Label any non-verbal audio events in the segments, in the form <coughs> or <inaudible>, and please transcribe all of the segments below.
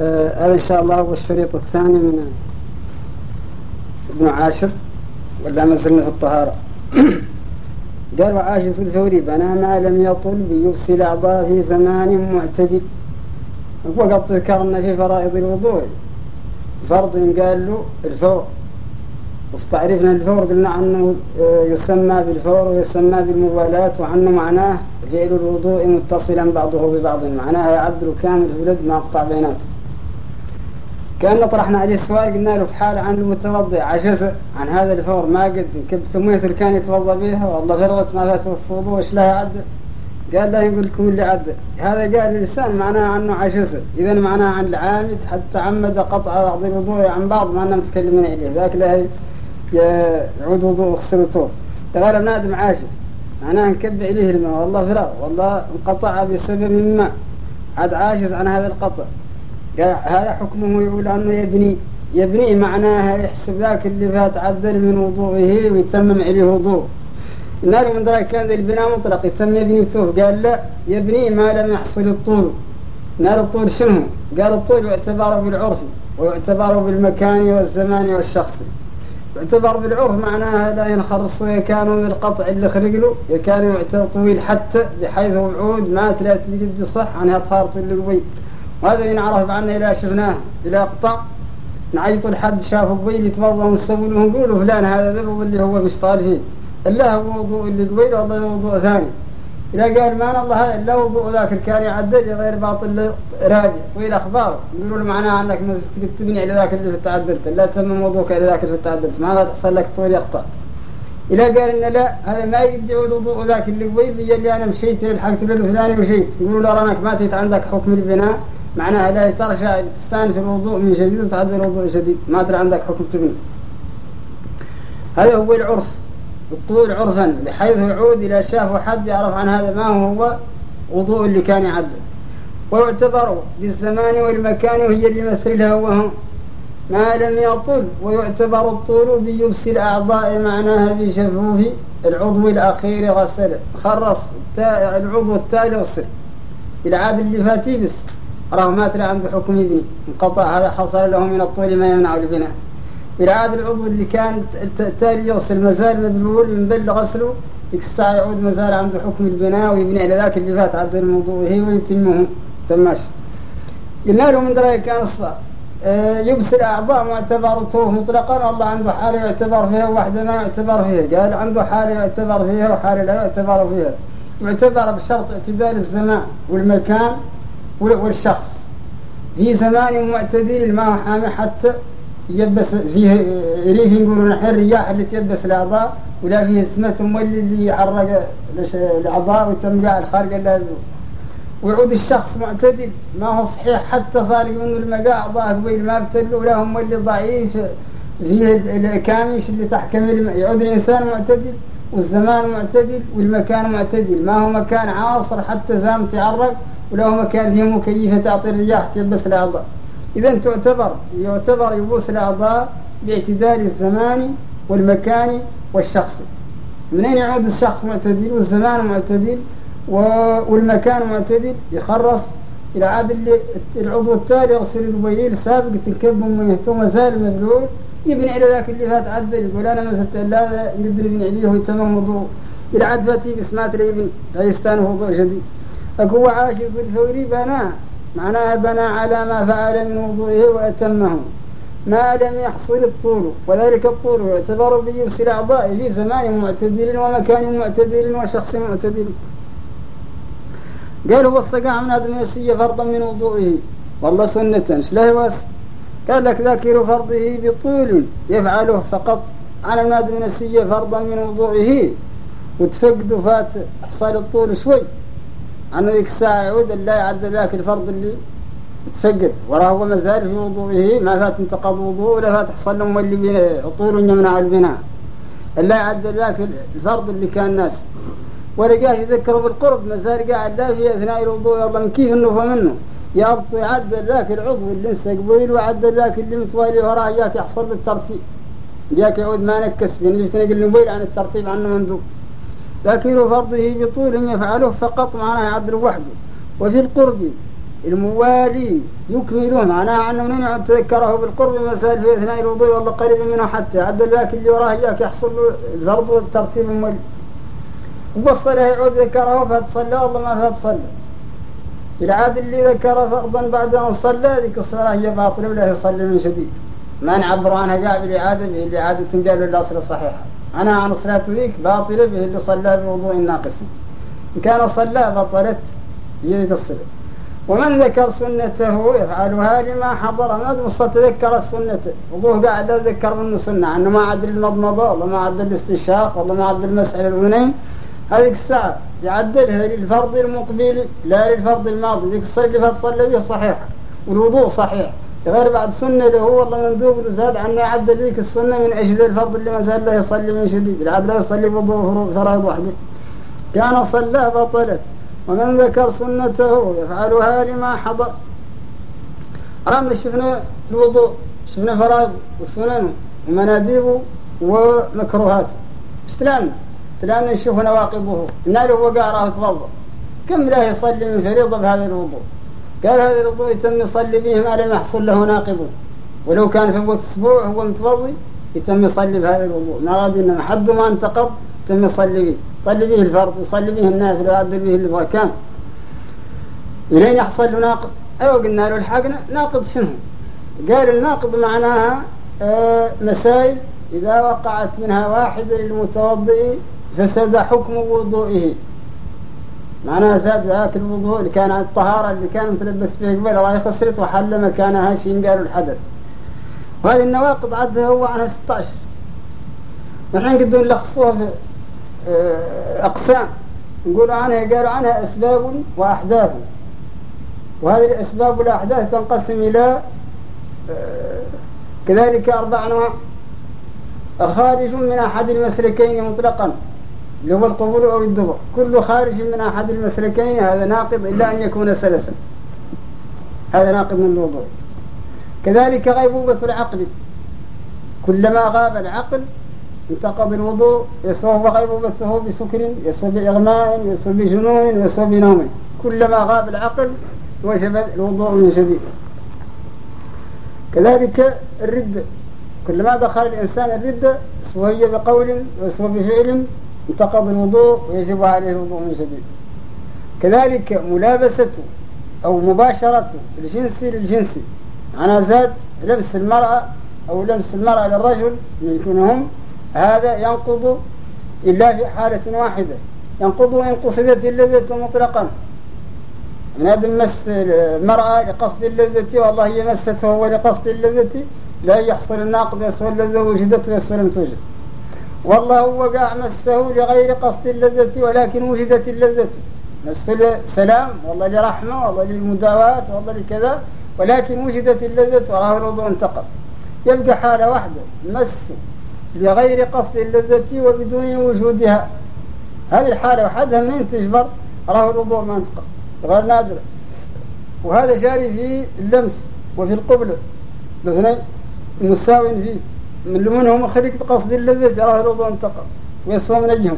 آه هذا إن شاء الله هو الشريط الثاني من ابن عاشر ولا ما زلنا في الطهارة. <coughs> قال وعاجز الفوري بنى ما لم يطل بيبس الأعضاء في زمان معتدل. وقد ذكرنا في فرائض الوضوء. فرض قال له الفور. وفي تعريفنا الفور قلنا عنه يسمى بالفور ويسمى بالموالاة وعنه معناه فعل الوضوء متصلا بعضه ببعض. معناها يعدل كامل في اليد ما قطع بيناته. كأن طرحنا عليه السؤال قلنا له في حال عن المتوضئ عجز عن هذا الفور ما قد كبت اللي كان يتوضأ بها والله فرغت ما فات في وضوء إيش لها يعدل؟ قال لا يقول لكم اللي عدل هذا قال اللسان معناه عنه عجز. اذا معناه عن العامد حتى عمد قطع بعض الوضوء عن بعض ما أنهم متكلمين عليه ذاك لا يعود وضوء وغسل وطور غير بنادم عاجز. معناه نكب عليه الماء والله فراغ والله انقطع بسبب ما. عاد عاجز عن هذا القطع. هذا حكمه يقول عنه يبني يبني معناها يحسب ذاك اللي فات عدل من وضوءه ويتمم عليه وضوء. النار من ذلك كان البناء مطلق يتم يبني وتوف قال لا يبني ما لم يحصل الطول. نار الطول شنو؟ قال الطول يعتبر بالعرف ويعتبر بالمكان والزمان والشخص. يعتبر بالعرف معناها لا ينخرص ويكان من القطع اللي خرج له يكان يعتبر طويل حتى بحيث وعود ما لا تجد صح عنها طهارته اللي قوي. وهذا اللي نعرف عنه إذا شفناه إذا قطع. نعيط لحد شافه قبيل يتوضأ ونسوي له نقول فلان هذا ذبض اللي هو بيشتغل فيه. إلا هو وضوء اللي قبيل والله وضوء ثاني. إذا قال ما الله هذا إلا وضوء ذاك كان يعدل غير باطل رابع. طويل أخباره يقولوا معناها أنك تبني على ذاك اللي في التعدلت. لا تم وضوءك على ذاك اللي في التعدلت. ما تحصل لك طول يقطع إذا قال إن لا هذا ما يعود وضوء ذاك اللي قبيل اللي أنا مشيت لحقت له الفلاني ومشيت يقولوا له رانك ما تيت عندك حكم البناء. معناها لا ترجع تستأنف الوضوء من جديد وتعدل الوضوء جديد. ما ترى عندك حكم تبني. هذا هو العرف. الطول عرفا بحيث يعود إلى شاف حد يعرف عن هذا ما هو وضوء اللي كان يعدل. ويعتبر بالزمان والمكان وهي اللي يمثلها وهم ما لم يطل ويعتبر الطول بيبس الأعضاء معناها بشفوف العضو الأخير غسل. خرص العضو التالي غسل. العاب اللي فات يبس راه ما ترى عنده حكم يبني انقطع هذا حصل له من الطول ما يمنع البناء. العاد العضو اللي كان تالي يغسل مازال مبلول من غسله ديك الساعة يعود مازال عنده حكم البناء ويبني على ذاك اللي فات عدل الموضوع هي ويتمه تماش. قلنا له من دراية كان الصار آه يبسل أعضاء معتبرته مطلقا والله عنده حالة يعتبر فيها وواحدة ما يعتبر فيها. قال عنده حالة يعتبر فيها وحالة لا يعتبر فيها. يعتبر بشرط اعتدال الزمان والمكان والشخص في زمان معتدل ما حامي حتى يبس فيه ريف يقولون الحين الرياح اللي تيبس الأعضاء ولا فيه سمة مولي اللي يحرق الأعضاء وتمقع الخارج إلا ويعود الشخص معتدل ما هو صحيح حتى صار منه المقاع أعضاء قبيل ما ابتل ولا هم مولي ضعيف. فيه الكامش اللي تحكم يعود الإنسان معتدل والزمان معتدل والمكان معتدل. ما هو مكان عاصر حتى زام تعرق ولا هو مكان فيه مكيفة تعطي الرياح تيبس الأعضاء. إذا تعتبر يعتبر يبوس الأعضاء باعتدال الزمان والمكان والشخص. منين يعود الشخص معتدل؟ والزمان معتدل والمكان معتدل. يخرص إلى عاد اللي العضو التالي يغسل البيل سابق تنكب من ثم زال مبلول. يبني على ذاك اللي فات عدل يقول أنا ما زلت لا نقدر يبني عليه ويتمم وضوء. إلى عاد فاتي بسمات يبني لا يستانف وضوء جديد. أكو عاشز الفوري بناه معناها بنى على ما فعل من وضوئه وأتمه. ما لم يحصل الطول وذلك الطول يعتبر بيرس الأعضاء في زمان معتدل ومكان معتدل وشخص معتدل. قالوا والصقاع من هذا المسية فرضا من وضوئه. والله سنة. لا يواس قال لك ذاكر فرضه بطول يفعله فقط. على من هذا المسية فرضا من وضوئه. وتفقد فات حصل الطول شوي. ذيك الساعة يعود لا يعد ذاك الفرض اللي تفقد. وراه هو مازال في وضوئه ما فات انتقض وضوء ولا فات حصل لهم اللي طول يمنع البناء. لا يعد ذاك الفرض اللي كان ناس ورجاش يذكروا بالقرب مازال قاعد لا في أثناء الوضوء والله من كيف إنه فمنه يبطي يعدل ذاك العضو اللي انسى قبيل وعدل ذاك اللي متوالي وراه ياك يحصل بالترتيب جاك يعود ما نكس بين اللي تنقل قبيل عن الترتيب عنه مندوب ذاكر فرضه بطول يفعله فقط معناه يعدل وحده. وفي القرب الموالي يكمله معناها أنه يعد تذكره بالقرب مسائل في أثناء الوضوء والله قريب منه حتى. عدل ذاك اللي وراه إياك يحصل الفرض والترتيب المولي وبصله يعود ذكره فتصلى والله ما فتصلى. العاد اللي ذكر فرضا بعد أن صلى ذيك الصلاة هي باطلة ولا يصلي من شديد ما نعبر عنها قاع بالإعادة به اللي عادة قالوا الأصل الصحيحة أنا عن صلاة ذيك باطلة به اللي صلى بوضوء ناقص. إن كان صلى بطلت الصلاة ومن ذكر سنته يفعلها لما حضر. ما وصل تذكر السنة. وضوء قاعد ذكر منه سنة. أنه ما عدل المضمضة ولا ما عدل الاستنشاق ولا ما عدل مسح الأذنين هذيك الساعة يعدلها للفرض المقبل لا للفرض الماضي. ذيك الصلاة اللي فات صلى بها صحيحة والوضوء صحيح. غير بعد سنة له والله مندوب زاد عنه يعدل ذيك السنة من أجل الفرض اللي زال لا يصلي من شديد العاد لا يصلي بوضوء فرائض وحده. كان صلى بطلت. ومن ذكر سنته يفعلها لما حضر. الآن شفنا الوضوء شفنا فرائض وسنن ومناديبه ومكروهاته إيش تلانا؟ تلانا نشوف نواقضه. النار هو قاراه توضا كم لا يصلي من فريضة بهذا الوضوء؟ قال هذا الوضوء يتم يصلي فيه ما لم يحصل له ناقض. ولو كان في وقت أسبوع هو متوضي يتم يصلي بهذا الوضوء. ما غادي انما حد ما انتقض يتم يصلي به. يصلي به الفرض ويصلي به النافل ويعدل به اللي كان إلين يحصل له ناقض. أيوه قلنا له الحقنا ناقض شنو؟ قال الناقض معناها آه مسائل إذا وقعت منها واحدة للمتوضئ فسد حكم وضوئه. معناها زاد ذاك الوضوء اللي كان الطهارة اللي كان متلبس فيه قبل الله خسرت وحل مكانها شيء قالوا الحدث. وهذه النواقض عدها هو عنها 16 والحين قدوا نلخصوها في آه، أقسام. نقولوا عنها قالوا عنها أسباب وأحداث. وهذه الأسباب والأحداث تنقسم إلى آه، كذلك أربع أنواع. خارج من أحد المسلكين مطلقا. اللي هو القبول أو الدبر. كل خارج من أحد المسلكين هذا ناقض إلا أن يكون سلسا. هذا ناقض من الوضوء. كذلك غيبوبة العقل. كلما غاب العقل انتقض الوضوء يصوب غيبوبته بسكر يصوب بإغماء يصوب بجنون يصوب بنوم. كلما غاب العقل وجب الوضوء من جديد. كذلك الردة كلما دخل الإنسان الردة سواء بقول وسوى بفعل انتقض الوضوء ويجب عليه الوضوء من جديد. كذلك ملابسته أو مباشرة الجنس للجنس أنا زاد لبس المرأة أو لبس المرأة للرجل منهم هذا ينقض إلا في حالة واحدة ينقض إن قصدت اللذة مطلقا. من هذا مس المرأة لقصد اللذة والله هي مسته هو لقصد اللذة لا يحصل الناقض يسوى اللذة وجدت ويسوى لم توجد. والله هو قاع مسه لغير قصد اللذة ولكن وجدت اللذة. مسه سلام والله لرحمة والله للمداواة والله لكذا ولكن وجدت اللذة وراه الوضوء انتقض. يبقى حالة واحدة مس لغير قصد اللذة وبدون وجودها. هذه الحالة وحدها منين تجبر؟ راه الوضوء ما انتقض. غير نادرة. وهذا جاري في اللمس وفي القبلة. الاثنين مساو فيه. من منهم خلق بقصد اللذة راه الوضوء انتقض ويصوم نجهم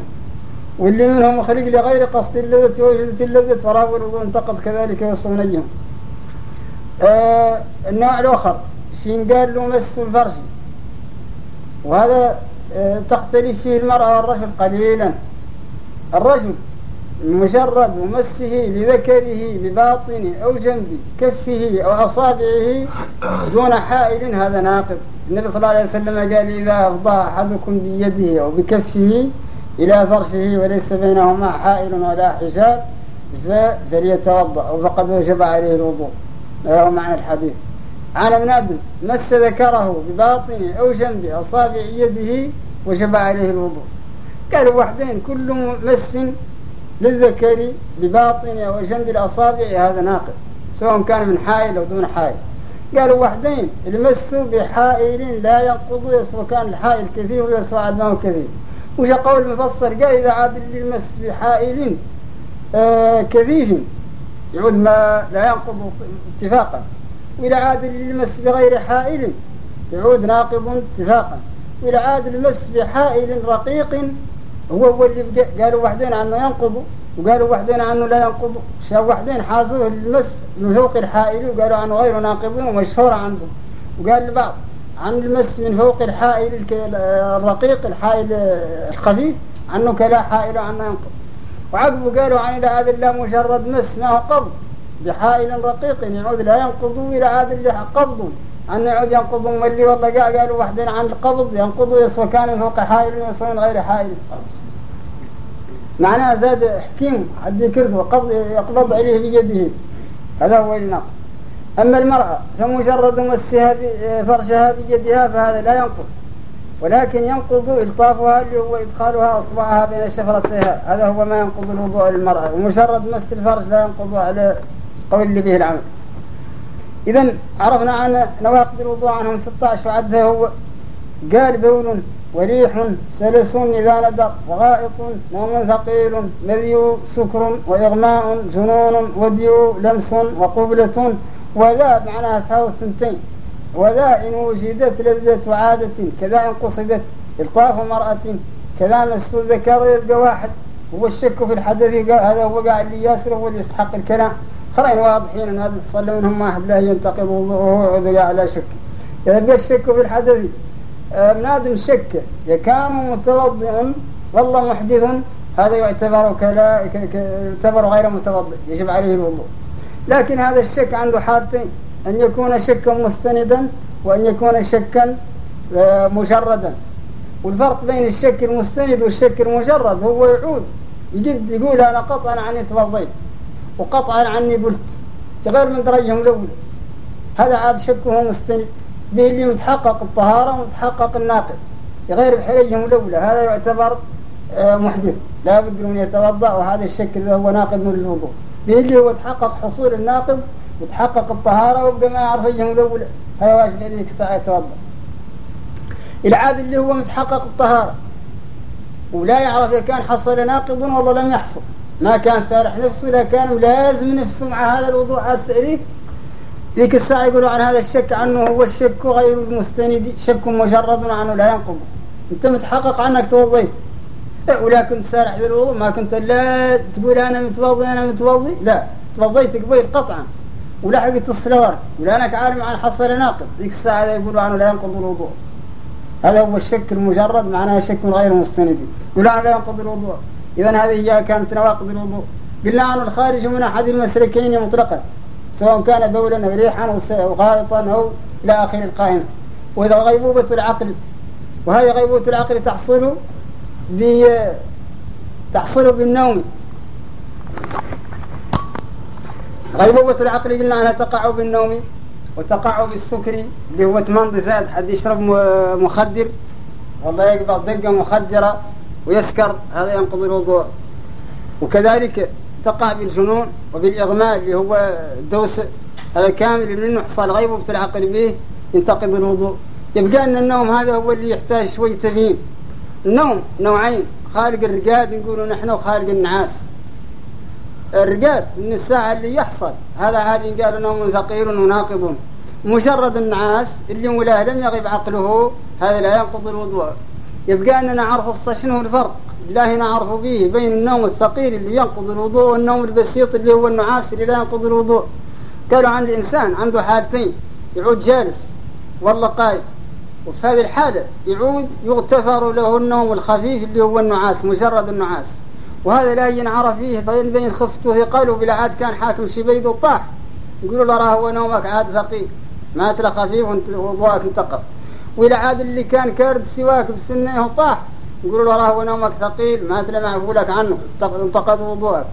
واللي منهم خلق لغير قصد اللذة وجدت اللذة فراه الوضوء انتقض كذلك ويصوم نجهم آه النوع الآخر شين قال له مس الفرج وهذا آه تختلف فيه المرأة والرجل قليلا. الرجل مجرد مسه لذكره بباطن أو جنب كفه أو أصابعه دون حائل هذا ناقض. النبي صلى الله عليه وسلم قال إذا أفضى أحدكم بيده أو بكفه إلى فرشه وليس بينهما حائل ولا حجاب فليتوضأ. أو فقد وجب عليه الوضوء. هذا هو معنى الحديث. عن ابن آدم مس ذكره بباطن أو جنب أصابع يده وجب عليه الوضوء. قالوا وحدين كل مس للذكر بباطن أو جنب الأصابع هذا ناقض سواء كان من حائل أو دون حائل. قالوا وحدين المس بحائل لا ينقض يسوى كان الحائل كثير ويسوى عدمه كثير. وش قول مفسر قال إذا عاد المس بحائل آه كثيف يعود ما لا ينقض اتفاقا. وإذا عاد المس بغير حائل يعود ناقض اتفاقا. وإذا عاد المس بحائل رقيق هو هو اللي قالوا وحدين عنه ينقض. وقالوا وحدين عنه لا ينقض. شاف وحدين حازوه المس من فوق الحائل وقالوا عنه غير ناقض ومشهور عندهم وقال البعض عن المس من فوق الحائل الرقيق الحائل الخفيف عنه كلا حائل عنه ينقض. وعقبوا قالوا عن إلى هذا الله مجرد مس ما هو قبض. بحائل رقيق يعود لا ينقض إلى هذا اللي قبض. عن يعود ينقض ملي والله قالوا وحدين عن القبض ينقضوا يسوى كان من فوق حائل ويسوى غير حائل. معناها زاد حكيم حد يكرد وقبض يقبض عليه بيده. هذا هو النقض أما المرأة فمجرد مسها فرشها بيدها فهذا لا ينقض. ولكن ينقض إلطافها اللي هو إدخالها أصبعها بين شفرتيها هذا هو ما ينقض الوضوء للمرأة. ومجرد مس الفرش لا ينقض على قول اللي به العمل. إذا عرفنا عن نواقض الوضوء عنهم 16 وعدها هو. قال بول وريح سلس إذا ندق وغائط نوم ثقيل مذيو سكر وإغماء جنون وديو لمس وقبلة وذا معناها فهو الثنتين وذا إن وجدت لذة عادة كذا إن قصدت إلطاف مرأة كذا مس الذكر يبقى واحد هو الشك في الحدث هذا هو قاعد اللي ياسر هو اللي يستحق الكلام. خلين واضحين إن هذا يحصل منهم واحد لا ينتقض وضوءه ويعود على شك. يبقى الشك في الحدث بنادم شك. كان متوضئا والله محدث هذا يعتبر كلا يعتبر غير متوضئ يجب عليه الوضوء. لكن هذا الشك عنده حالتين أن يكون شكا مستندا وأن يكون شكا آه، مجردا. والفرق بين الشك المستند والشك المجرد هو يعود. يجد يقول أنا قطعا عني توضيت وقطعا عني بلت في غير من درجهم الأول. هذا عاد شكه مستند. به اللي متحقق الطهارة ومتحقق الناقض غير بحريهم الأولى هذا يعتبر آه، محدث. لا بد من يتوضأ وهذا الشك هو ناقض من الوضوء. به اللي هو تحقق حصول الناقض وتحقق الطهارة وبقى ما يعرف يجهم الأولى هذا واجب عليك الساعة يتوضأ. العاد اللي هو متحقق الطهارة. ولا يعرف إذا كان حصل ناقض والله لم يحصل. ما كان سارح نفسه لا كان لازم نفسه مع هذا الوضوء حاس عليه ذيك الساعة يقولوا عن هذا الشك عنه هو الشك غير المستند شك مجرد عنه لا ينقض. أنت متحقق عنك توضيت إيه، ولا كنت سارح ذي الوضوء ما كنت لا تقول أنا متوضي أنا متوضي. لا توضيت قبيل قطعا. ولا حقت الصلاة ولا انك عالم عن حصل ناقض. ذيك الساعة يقولوا عنه لا ينقض الوضوء. هذا هو الشك المجرد معناه شك غير مستند. ولا عنه لا ينقض الوضوء. إذا هذه هي كانت نواقض الوضوء. قلنا عنه الخارج من أحد المسلكين مطلقا. سواء كان بولا أو ريحا أو غائطا أو إلى آخر القائمة. وإذا غيبوبة العقل وهذه غيبوبة العقل تحصل تحصل بالنوم. غيبوبة العقل قلنا عنها تقع بالنوم وتقع بالسكر اللي هو ثمان زاد. حد يشرب مخدر والله يقبض دقة مخدرة ويسكر هذا ينقضي الوضوء. وكذلك تقع بالجنون وبالإغماء اللي هو الدوس هذا كامل منه حصل غيبوبة العقل به ينتقض الوضوء. يبقى أن النوم هذا هو اللي يحتاج شوي تبيين النوم نوعين خارج الرقاد نقولوا نحن وخارج النعاس. الرقاد من الساعة اللي يحصل. هذا عادي قالوا نوم ثقيل وناقض. مجرد النعاس اللي مولاه لم يغيب عقله هذا لا ينقض الوضوء. يبقى أننا نعرف شنو الفرق؟ لا نعرف به بين النوم الثقيل اللي ينقض الوضوء والنوم البسيط اللي هو النعاس اللي لا ينقض الوضوء. قالوا عن الإنسان عنده حالتين يعود جالس والله قايم وفي هذه الحالة يعود يغتفر له النوم الخفيف اللي هو النعاس مجرد النعاس. وهذا لا ينعرف فيه بين بين خفت وثقل وبالعاد كان حاكم شبيد وطاح. يقولوا له راه هو نومك عاد ثقيل مات له خفيف وضوءك انتقض. وإلى عاد اللي كان كارد سواك بسنه وطاح. يقولوا له راه نومك ثقيل ما تلا معفولك عنه انتقد وضوءك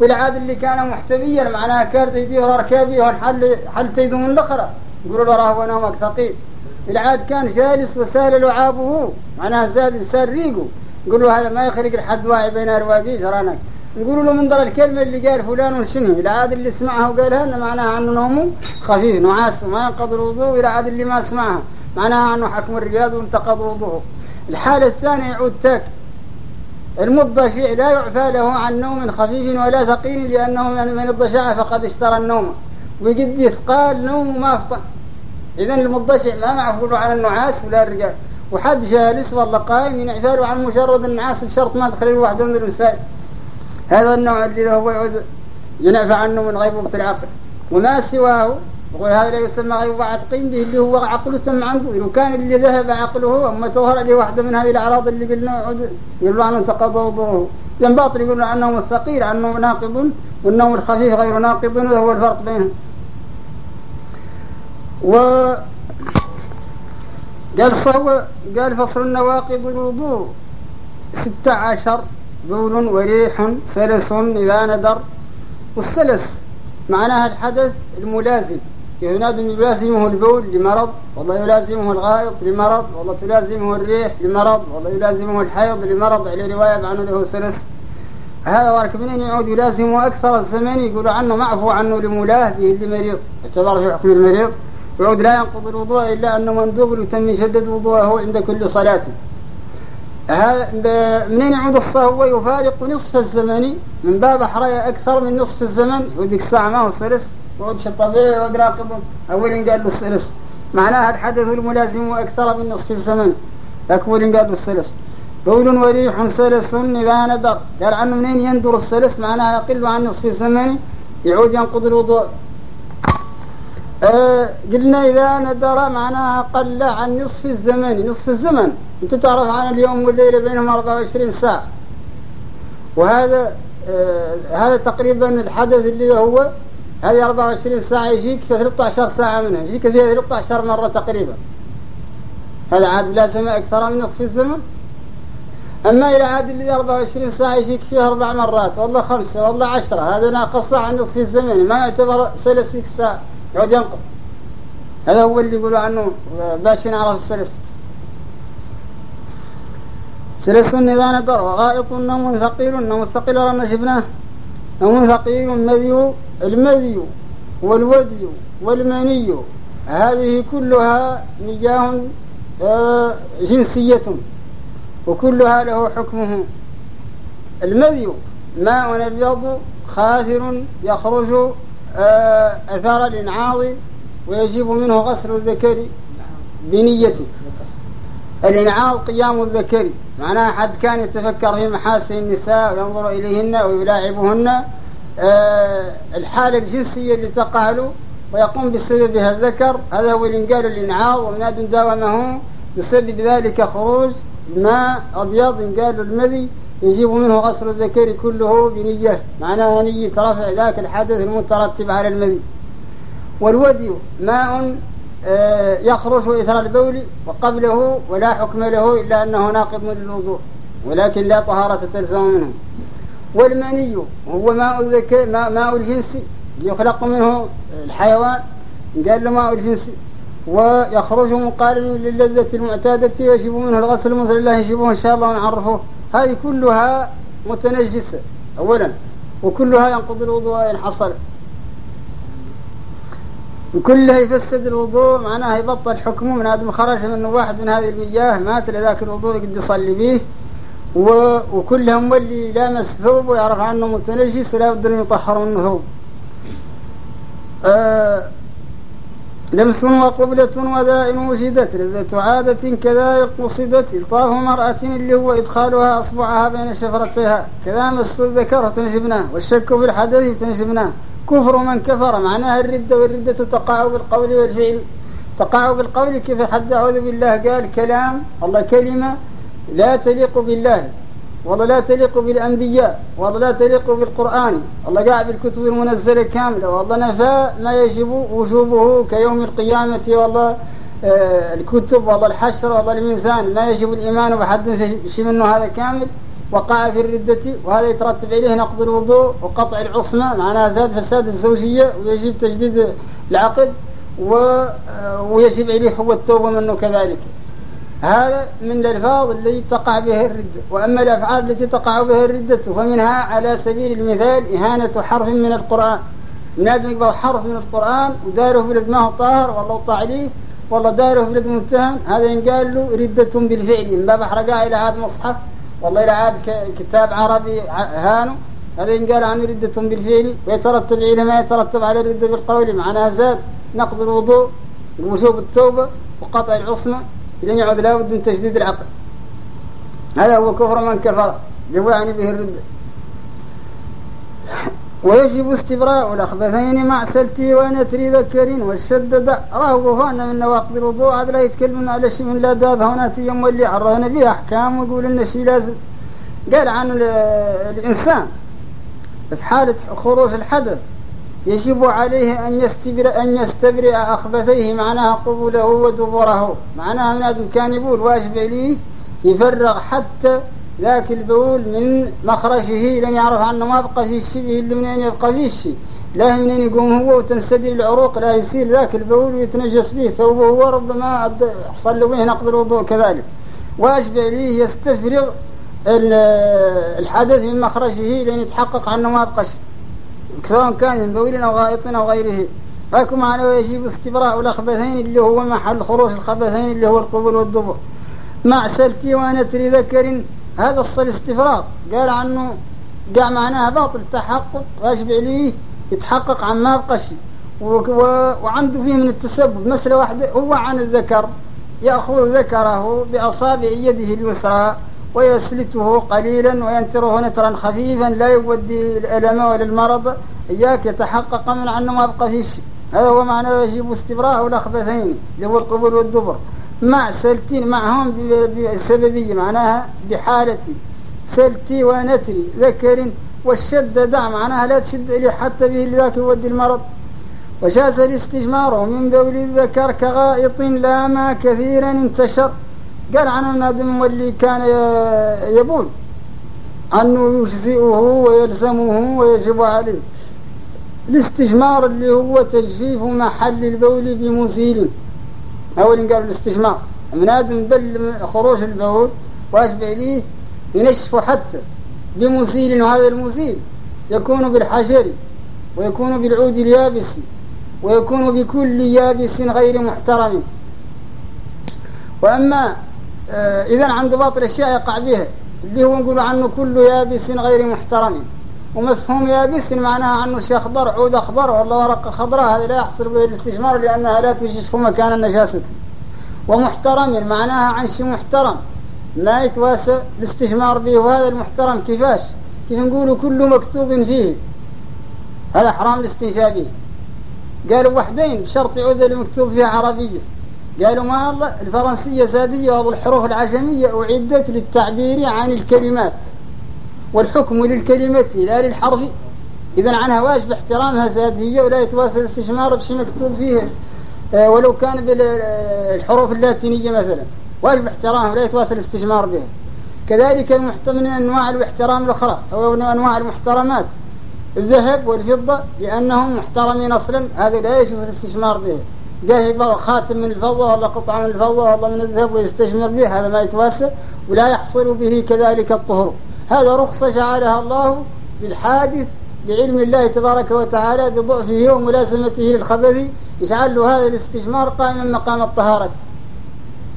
والعاد اللي كان محتميا معناها كارت يديه ركابيه حل حل تيده من الأخرى. يقولوا له راه نومك ثقيل. العاد كان جالس وسال لعابه معناها زاد سال ريقه. يقولوا هذا ما يخلق الحد واعي بين ارواقيش رانك نقولوا له من الكلمة اللي قال فلان شنو العاد اللي سمعها وقالها إنه معناها عنه نومه خفيف نعاس ما ينقض الوضوء والعاد اللي ما سمعها معناها عنه حكم الرياض وانتقض وضوءه الحالة الثانية يعود تاك. المضجع لا يعفى له عن نوم خفيف ولا ثقيل لأنه من الضجع فقد اشترى النوم. وقد يثقال نوم ما افطن إذا المضجع ما معفول عن النعاس ولا الرجال وحد جالس والله قائم ينعفى له عن مجرد النعاس بشرط ما تخلي الواحد من المسائل هذا النوع الذي هو يعود ينعفى عنه من غيبوبة العقل. وما سواه يقول هذا لا يسمى غيبوبة عتقين به اللي هو عقله تم عنده. لو كان اللي ذهب عقله أما تظهر عليه واحدة من هذه الأعراض اللي قلنا يعود يقول عنه انتقض وضوءه. ينباطل يقول عنه الثقيل عنه ناقض والنوم الخفيف غير ناقض وهذا هو الفرق بينهم. و قال صهو قال فصل النواقض الوضوء. ستة عشر بول وريح سلس إذا ندر والسلس معناها الحدث الملازم. ينادي يلازمه البول لمرض والله يلازمه الغائط لمرض والله تلازمه الريح لمرض والله يلازمه الحيض لمرض على رواية عنه له سلس هذا ورك منين يعود يلازمه أكثر الزمن يقولوا عنه معفو عنه لمولاه به لمريض. اعتبر في حكم المريض. يعود لا ينقض الوضوء إلا أنه مندوب يتم يشدد وضوءه عند كل صلاة. منين يعود الصهو؟ يفارق نصف الزمن. من باب حرايا أكثر من نصف الزمن. يعود الساعة ما هو سلس؟ يعود شيء طبيعي يعود راقض أول قال السلس معناها الحدث الملازم أكثر من نصف الزمن. أكبر قال السلس بول وريح سلس إذا ندر قال عنه منين يندر السلس؟ معناها يقل عن نصف الزمن. يعود ينقض الوضوء. آه قلنا إذا ندر معناها قل عن نصف الزمن. نصف الزمن. أنت تعرف عن اليوم والليلة بينهم 24 ساعة. وهذا آه هذا تقريبا الحدث اللي هو هذه 24 ساعة يجيك في 13 ساعة منها يجيك فيها 13 مرة تقريبا هذا عاد لازم أكثر من نصف الزمن أما إذا عاد اللي 24 ساعة يجيك فيها أربع مرات والله خمسة والله عشرة هذا ناقص عن نصف الزمن ما يعتبر ثلاث ساعة يعود ينقض هذا هو اللي يقولوا عنه باش نعرف السلس سلس إذا نظر وغائط نوم ثقيل النوم الثقيل رانا شفناه نوم ثقيل المذي المذي والودي والمني هذه كلها مياه جنسية وكلها له حكمه. المذي ماء أبيض خاثر يخرج آه أثار الإنعاض ويجب منه غسل الذكر بنية. الإنعاض قيام الذكر معناها حد كان يتفكر في محاسن النساء وينظر إليهن ويلاعبهن. الحالة الجنسية اللي تقع له ويقوم بسببها الذكر هذا هو الإنقال الإنعاض ومناد داومه بسبب ذلك خروج ماء أبيض إنقال المذي يجب منه غسل الذكر كله بنية معناها نية رفع ذاك الحدث المترتب على المذي. والودي ماء يخرج إثر البول وقبله ولا حكم له إلا أنه ناقض للوضوء ولكن لا طهارة تلزم منه. والمني هو ماء الذكاء ماء, ماء الجنس يخلق منه الحيوان قال له ماء الجنس ويخرج مقارن للذة المعتادة ويجب منه الغسل مثل الله يجيبه إن شاء الله ونعرفه هذه كلها متنجسة أولا. وكلها ينقض الوضوء إن حصل. كلها يفسد الوضوء معناها يبطل حكمه من آدم خرج منه واحد من هذه المياه مات لذاك الوضوء قد يصلي به. وكلهم واللي لامس ثوب ويعرف عنه متنجس لا بد أن يطهر منه ثوب آه لمس وقبلة وداء وجدت لذة عادة كذا قصدت إلطاف مرأة اللي هو إدخالها أصبعها بين شفرتيها. كذا مس الذكر وتنجبناه والشك في الحدث وتنجبناه كفر من كفر معناها الردة والردة تقع بالقول والفعل. تقع بالقول كيف حد أعوذ بالله؟ قال كلام الله كلمة لا تليق بالله والله لا تليق بالأنبياء والله لا تليق بالقرآن. الله قاع بالكتب المنزلة كاملة. والله نفى ما يجب وجوبه كيوم القيامة. والله آه الكتب والله الحشر والله الميزان. ما يجب الإيمان بحد شيء منه هذا كامل. وقع في الردة وهذا يترتب عليه نقض الوضوء وقطع العصمة. معناها زاد فساد الزوجية ويجب تجديد العقد ويجب عليه هو التوبة منه كذلك. هذا من الألفاظ التي تقع بها الردة وأما الأفعال التي تقع بها الردة فمنها على سبيل المثال إهانة حرف من القرآن. من آدم يقبل حرف من القرآن وداره في هو طاهر والله عليه والله داره في متهم. هذا ينقال له ردة بالفعل من باب أحرقها إلى عاد مصحف والله إلى عاد كتاب عربي هانو. هذا ينقال عنه ردة بالفعل ويترتب عليه ما يترتب على الردة بالقول معناها زاد نقض الوضوء ووجوب التوبة وقطع العصمة. إذن يعود لا بد من تجديد العقل. هذا هو كفر من كفر اللي هو يعني به الردة ويجب استبراء الأخبثين مع سلتي ونتري ذكر والشدد راه وفانا من نواقض الوضوء. هذا لا يتكلمون على شيء من لا داب. هوناتي يوم واللي عرضنا به أحكام ويقول إن الشيء لازم. قال عن الإنسان في حالة خروج الحدث يجب عليه أن يستبرئ أن يستبرئ أخبثيه معناها قبوله ودبره. معناها من هذا كان يقول واجب عليه يفرغ حتى ذاك البول من مخرجه لن يعرف عنه ما بقى فيه الشبه اللي منين يبقى فيه الشيء لا منين يقوم هو وتنسدل العروق لا يصير ذاك البول ويتنجس به ثوبه هو ربما حصل له به نقض الوضوء كذلك. واجب عليه يستفرغ الحدث من مخرجه لين يتحقق عنه ما بقى سواء كان من بول أو غائط أو غيره. فاكم معنى يجب استبراء الأخبثين اللي هو محل خروج الخبثين اللي هو القبول والدبر. مع سلتي ونتر ذكر. هذا الصل استفراغ قال عنه قاع معناها باطل تحقق واجب عليه يتحقق عن ما بقى شيء. وعنده فيه من التسبب. مسألة واحدة هو عن الذكر. يأخذ ذكره بأصابع يده اليسرى. ويسلته قليلا وينتره نترا خفيفا لا يودي الألم ولا المرض. إياك يتحقق من عنه ما بقى فيه شيء. هذا هو معنى يجب استبراء الأخبثين اللي هو القبول والدبر. مع سلتين معهم بسببية معناها بحالة سلتي ونتري ذكر والشد دع معناها لا تشد إليه حتى به لذاك يودي المرض. وشاس الاستجمار من بول الذكر كغائط لا ما كثيرا انتشر. قال عنه النادم واللي كان يبول. أنه يجزئه ويلزمه ويجب عليه. الاستجمار اللي هو تجفيف محل البول بمزيل. أول قالوا الاستجمار. من آدم بل خروج البول واجب عليه ينشفه حتى بمزيل. وهذا المزيل يكون بالحجر ويكون بالعود اليابس ويكون بكل يابس غير محترم. وأما إذا عن ضباط الأشياء يقع بها. اللي هو نقول عنه كل يابس غير محترم. ومفهوم يابس معناها عنه شيء أخضر عود أخضر والله ورقة خضراء هذا لا يحصل به الاستجمار لأنها لا تجف مكان النجاسة. ومحترم معناها عن شيء محترم. ما يتواسى الاستجمار به. وهذا المحترم كيفاش؟ كيف نقولوا كل مكتوب فيه. هذا حرام الاستنجاب به. قالوا وحدين بشرط يعود المكتوب فيها عربية. قالوا ما الله الفرنسية زادية وهذه الحروف العجمية أعدت للتعبير عن الكلمات والحكم للكلمة لا للحرف. إذا عنها واجب احترامها زادية ولا يتواصل الاستشمار بشيء مكتوب فيه آه، ولو كان بالحروف اللاتينية مثلا. واجب احترامها ولا يتواصل الاستشمار بها. كذلك من أنواع الاحترام الأخرى أو أنواع المحترمات الذهب والفضة لأنهم محترمين أصلا هذا لا يجوز الاستشمار به جاه خاتم من الفضة ولا قطعة من الفضة ولا من الذهب ويستشمر به هذا ما يتواسى ولا يحصل به كذلك الطهر. هذا رخصة جعلها الله بالحادث بعلم الله تبارك وتعالى بضعفه وملازمته للخبث يجعل له هذا الاستجمار قائما مقام الطهارة.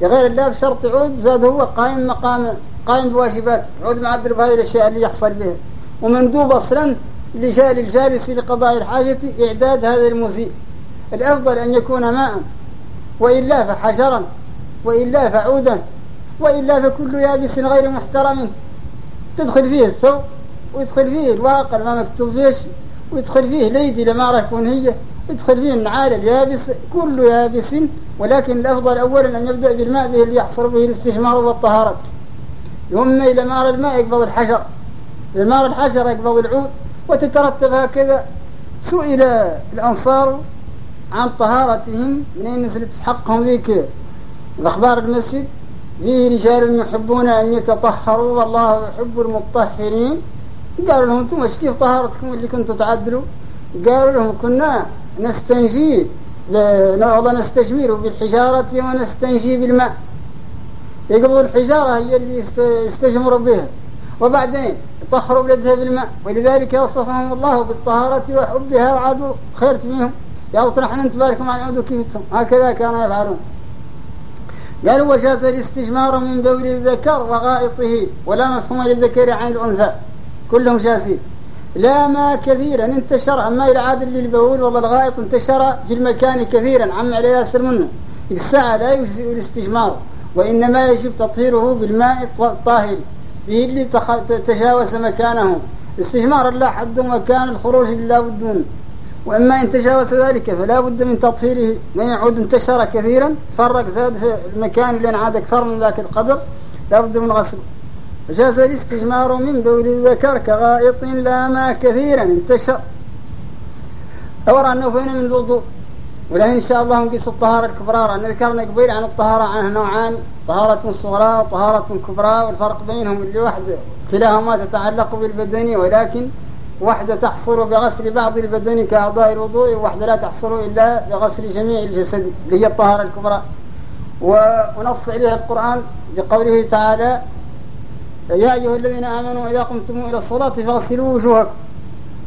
غير الله بشرط عود زاد هو قائم مقام قائم بواجباته. عود معدل بهذه الأشياء اللي يحصل بها. ومندوب أصلا للجالس لقضاء الحاجة إعداد هذا المزيء. الأفضل أن يكون ماء وإلا فحجرا وإلا فعودا وإلا فكل يابس غير محترم. تدخل فيه الثوب ويدخل فيه الواقع ما مكتوب فيه ويدخل فيه ليدي لما راح يكون هي ويدخل فيه النعال اليابس كل يابس. ولكن الأفضل أولا أن يبدأ بالماء به اللي يحصل به الاستجمار والطهارة. ثم إلى مار الماء يقبض الحجر إلى مار الحجر يقبض العود وتترتب هكذا. سئل الأنصار عن طهارتهم منين نزلت حقهم ذيك؟ الأخبار المسجد فيه رجال يحبون أن يتطهروا والله يحب المطهرين. قالوا لهم أنتم إيش كيف طهارتكم اللي كنتوا تعدلوا؟ قالوا لهم كنا نستنجي نعوض نستجمر بالحجارة ونستنجي بالماء. يقبضوا الحجارة هي اللي يستجمروا بها. وبعدين يطهروا بلدها بالماء ولذلك وصفهم الله بالطهارة وحبها وعادوا خيرت منهم الله نحن نتبارك مع العود كيفتهم هكذا كانوا يفعلون. قال وجاز الاستجمار من بول الذكر وغائطه ولا مفهوم للذكر عن الأنثى. كلهم جاسين لا ما كثيرا. انتشر أما إلى عادل للبول والله الغائط انتشر في المكان كثيرا. عم على ياسر منه. الساعة لا يجزئ الاستجمار وإنما يجب تطهيره بالماء الطاهر. به اللي تجاوز مكانه. استجمار لا حد وكان الخروج لا بد منه. وإما إن تجاوز ذلك فلا بد من تطهيره من يعود انتشر كثيرا تفرق زاد في المكان اللي عاد أكثر من ذاك القدر لا بد من غسله فجاز الاستجمار من بول الذكر كغائط لا ما كثيرا انتشر. أورى أنه فين من الوضوء؟ ولكن إن شاء الله نقيس الطهارة الكبرى. أن ذكرنا قبيل عن الطهارة عنها نوعان طهارة صغرى وطهارة كبرى والفرق بينهم اللي واحدة كلاهما تتعلق بالبدن ولكن واحدة تحصل بغسل بعض البدن كأعضاء الوضوء وواحدة لا تحصل إلا بغسل جميع الجسد اللي هي الطهارة الكبرى. ونص عليها القرآن بقوله تعالى يا أيها الذين آمنوا إذا قمتم إلى الصلاة فاغسلوا وجوهكم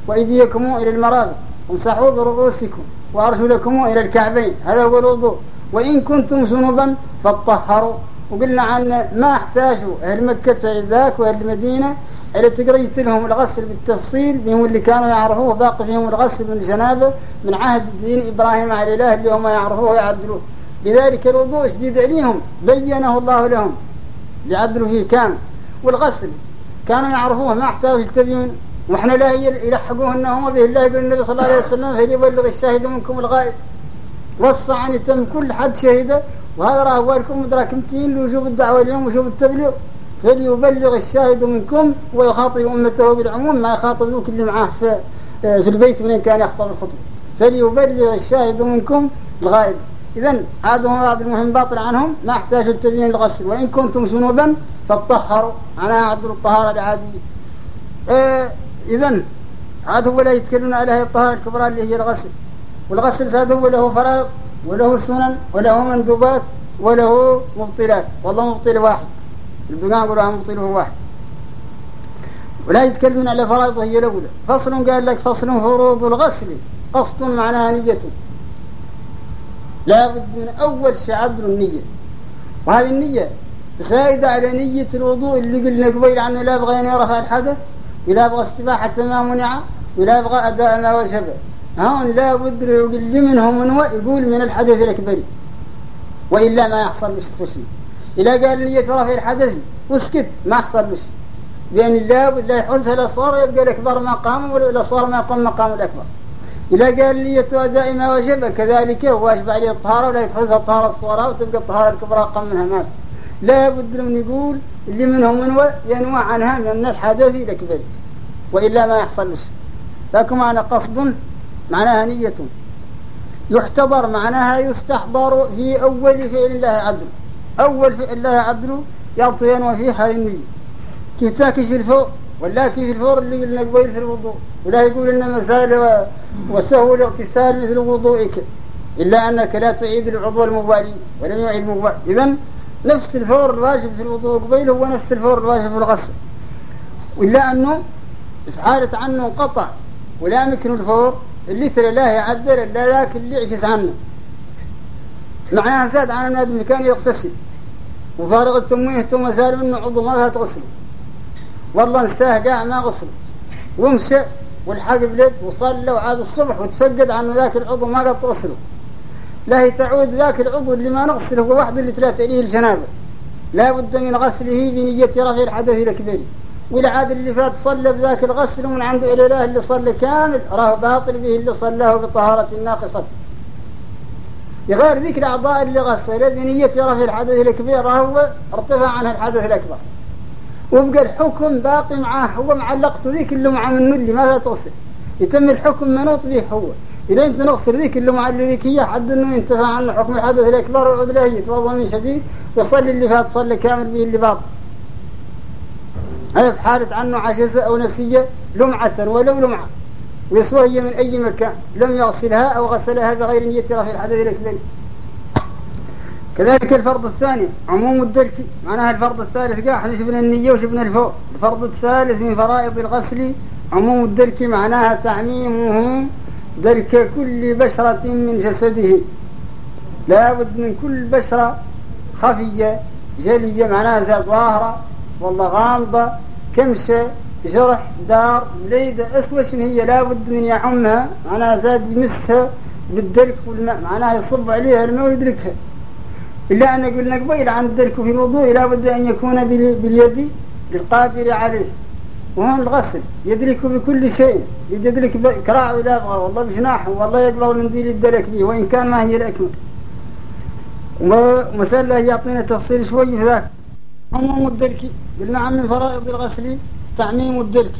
وأيديكم إلى المرافق وامسحوا برؤوسكم وأرجلكم إلى الكعبين هذا هو الوضوء. وإن كنتم جنبا فاطهروا. وقلنا عن ما احتاجوا أهل مكة ذاك وأهل المدينة إلى تقريت لهم الغسل بالتفصيل بهم اللي كانوا يعرفوه. باقي فيهم الغسل من الجنابة من عهد دين إبراهيم على الإله اللي هم يعرفوه ويعدلوه. لذلك الوضوء شديد عليهم بينه الله لهم. ليعدلوا فيه كامل. والغسل كانوا يعرفوه ما احتاجوا التبيين وإحنا لا يلحقوه انهم به. الله يقول النبي صلى الله عليه وسلم فليبلغ الشاهد منكم الغائب؟ وصى عن تم كل حد شهيده. وهذا راه هو لكم مدراكمتين لوجوب الدعوة اليوم وجوب التبليغ. فليبلغ الشاهد منكم ويخاطب أمته بالعموم ما يخاطب اللي معاه في, في البيت من كان يخطب الخطبة. فليبلغ الشاهد منكم الغائب. اذا هذا هو بعض المهم باطل عنهم ما احتاجوا التبيين الغسل وإن كنتم جنوبا فطهروا عنها عدل الطهارة العاديه آه إذا عاد هو لا يتكلمون على هذه الطهارة الكبرى اللي هي الغسل. والغسل زاد هو له فرائض وله سنن وله مندوبات وله مبطلات. والله مبطل واحد. الدقان يقولوا مبطل هو واحد. ولا يتكلمون على فرائض هي الأولى فصل قال لك فصل فروض الغسل قصد معناها نية. لا بد من أول شيء عدل النية. وهذه النية تساعد على نية الوضوء اللي قلنا قبيل عنه. لا يبغى أن يرفع الحدث ولا يبغى استباحة ما منع ولا يبغى أداء ما وجب هون لا بد يقول منهم من يقول من الحدث الأكبر. وإلا ما يحصل بش شيء إذا قال نية رفع الحدث واسكت ما يحصل بش بأن لا بد لا يحوزها لا صار يبقى الأكبر مقام ولا صار ما يقوم مقام الأكبر. إذا قال نية أداء ما وجب كذلك واجب عليه الطهارة ولا يتحوزها الطهارة الصغرى وتبقى الطهارة الكبرى أقل منها ماشي. لا بد من يقول اللي منهم من ينوى عنها من الحدث الأكبر وإلا ما يحصل شيء لكن معنى قصد معناها نية. يحتضر معناها يستحضر في أول فعل الله عدل. أول فعل الله عدل يعطي ينوى فيه هذه النية كيف تاكش الفور؟ ولا كيف الفور اللي قلنا قبيل في الوضوء؟ ولا يقول إن مسائل وسهو الاغتسال مثل وضوئك. إلا أنك لا تعيد العضو المبالي ولم يعيد المبالي. إذن نفس الفور الواجب في الوضوء قبيل هو نفس الفور الواجب في الغسل. وإلا أنه إفعالة عنه قطع. ولا يمكن الفور اللي ترى لا يعدل إلا ذاك اللي عجز عنه. معناها زاد عن النادم كان يغتسل. وفارغ التمويه ثم زال منه عضو ما فيها تغسل والله انساه قاع ما غسل ومشى والحق بلد وصلى وعاد الصبح وتفقد عن ذاك العضو ما قد تغسله. لا تعود ذاك العضو اللي ما نغسله هو وحده اللي تلات عليه الجنابة. لا بد من غسله بنية رفع الحدث الأكبر والعاد اللي فات صلى بذاك الغسل ومن عند الإله اللي صلى كامل راه باطل به اللي صلاه بطهارة ناقصة. غير ذيك الأعضاء اللي غسل. بنية رفع الحدث الكبير هو ارتفع عنها الحدث الأكبر. وبقى الحكم باقي معاه هو معلقته ذيك اللي معه منه اللي ما فيها تغسل يتم الحكم منوط به هو. إذا أنت نغسل ذيك اللي مع اللي ذيك هي حد إنه ينتفع عنه حكم الحدث الأكبر ويعود له يتوضأ من شديد ويصلي اللي فات صلي كامل به اللي باطل. هذا بحالة عنه عجزة أو نسية لمعة ولو لمعة. ويسوى من أي مكان. لم يغسلها أو غسلها بغير نية رفع الحدث الأكبر كذلك. الفرض الثاني عموم الدرك معناها الفرض الثالث قاع إحنا شفنا النية وشفنا الفوق. الفرض الثالث من فرائض الغسل عموم الدرك معناها تعميمه درك كل بشرة من جسده. لا بد من كل بشرة خفية جلية معناها ظاهرة والله غامضة كمشة جرح دار بليدة أسوأ هي لابد من يعمها معناها زاد يمسها بالدرك والماء معناها يصب عليها الماء ويدركها. إلا أن قلنا قبيل عن الدرك في الوضوء لابد أن يكون باليد للقادر عليه. وهون الغسل يدرك بكل شيء يدرك بكراعه إذا يبغى والله بجناحه والله يقبل المنديل يدرك به وإن كان ما هي الأكمل. ومسألة يعطينا تفصيل شوي في ذاك عموم الدرك قلنا عن من فرائض الغسل. تعميم الدرك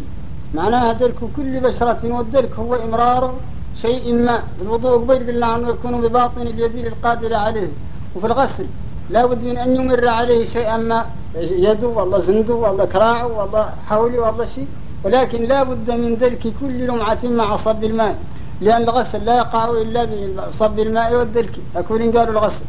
معناها درك كل بشرة والدرك هو إمرار شيء ما. الوضوء قبيل قلنا عنه يكون بباطن اليد القادرة عليه. وفي الغسل لا بد من أن يمر عليه شيئا ما. يده والله زنده والله كراعه والله حولي والله شيء. ولكن لا بد من درك كل لمعة مع صب الماء. لأن الغسل لا يقع إلا بصب الماء والدرك. أكون قالوا الغسل.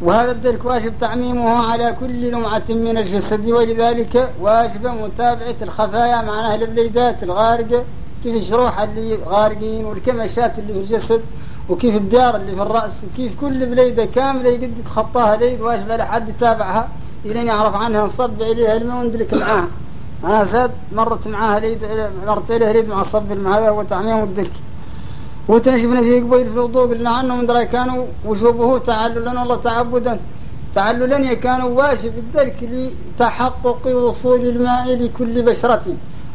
وهذا الدرك واجب تعميمه على كل لمعة من الجسد ولذلك واجب متابعة الخفايا معناها البليدات الغارقة كيف الجروح اللي غارقين والكمشات اللي في الجسد وكيف الدار اللي في الرأس وكيف كل بليدة كاملة يقد يتخطاها ليد واجب على حد يتابعها إلين يعرف عنها نصب عليها الماء وندرك معاها أنا زاد مرت معاها ليد مرت إليها ليد مع الصب هذا هو تعميم الدرك. وتنشفنا فيه قبيل في الوضوء قلنا عنه من كانوا وشوبه تعللا والله تعبدا. تعللا كانوا واجب الدرك لتحقق وصول الماء لكل بشرة.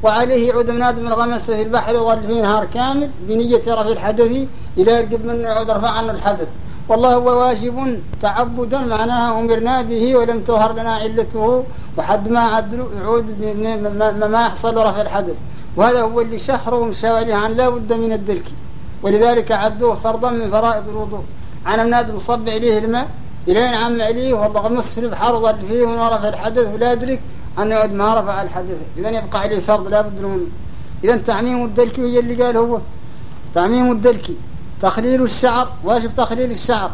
وعليه يعود من آدم الغمس في البحر وظل فيه نهار كامل بنية رفع الحدث إلى يرقب منه يعود رفع عنه الحدث. والله هو واجب تعبدا معناها أمرنا به ولم تظهر لنا علته. وحد ما عدل يعود ما يحصل رفع الحدث. وهذا هو اللي شهره مشى عليه عن لا بد من الدرك ولذلك عدوه فرضا من فرائض الوضوء. عن مناد مصب عليه الماء إلين عم عليه والله غمس في البحر وظل فيه وما رفع الحدث ولا يدرك أن يعد ما رفع الحدث. إذا يبقى عليه فرض لا بد منه. إذا تعميم الدلك هي اللي قال هو. تعميم الدلك تخليل الشعر. واجب تخليل الشعر.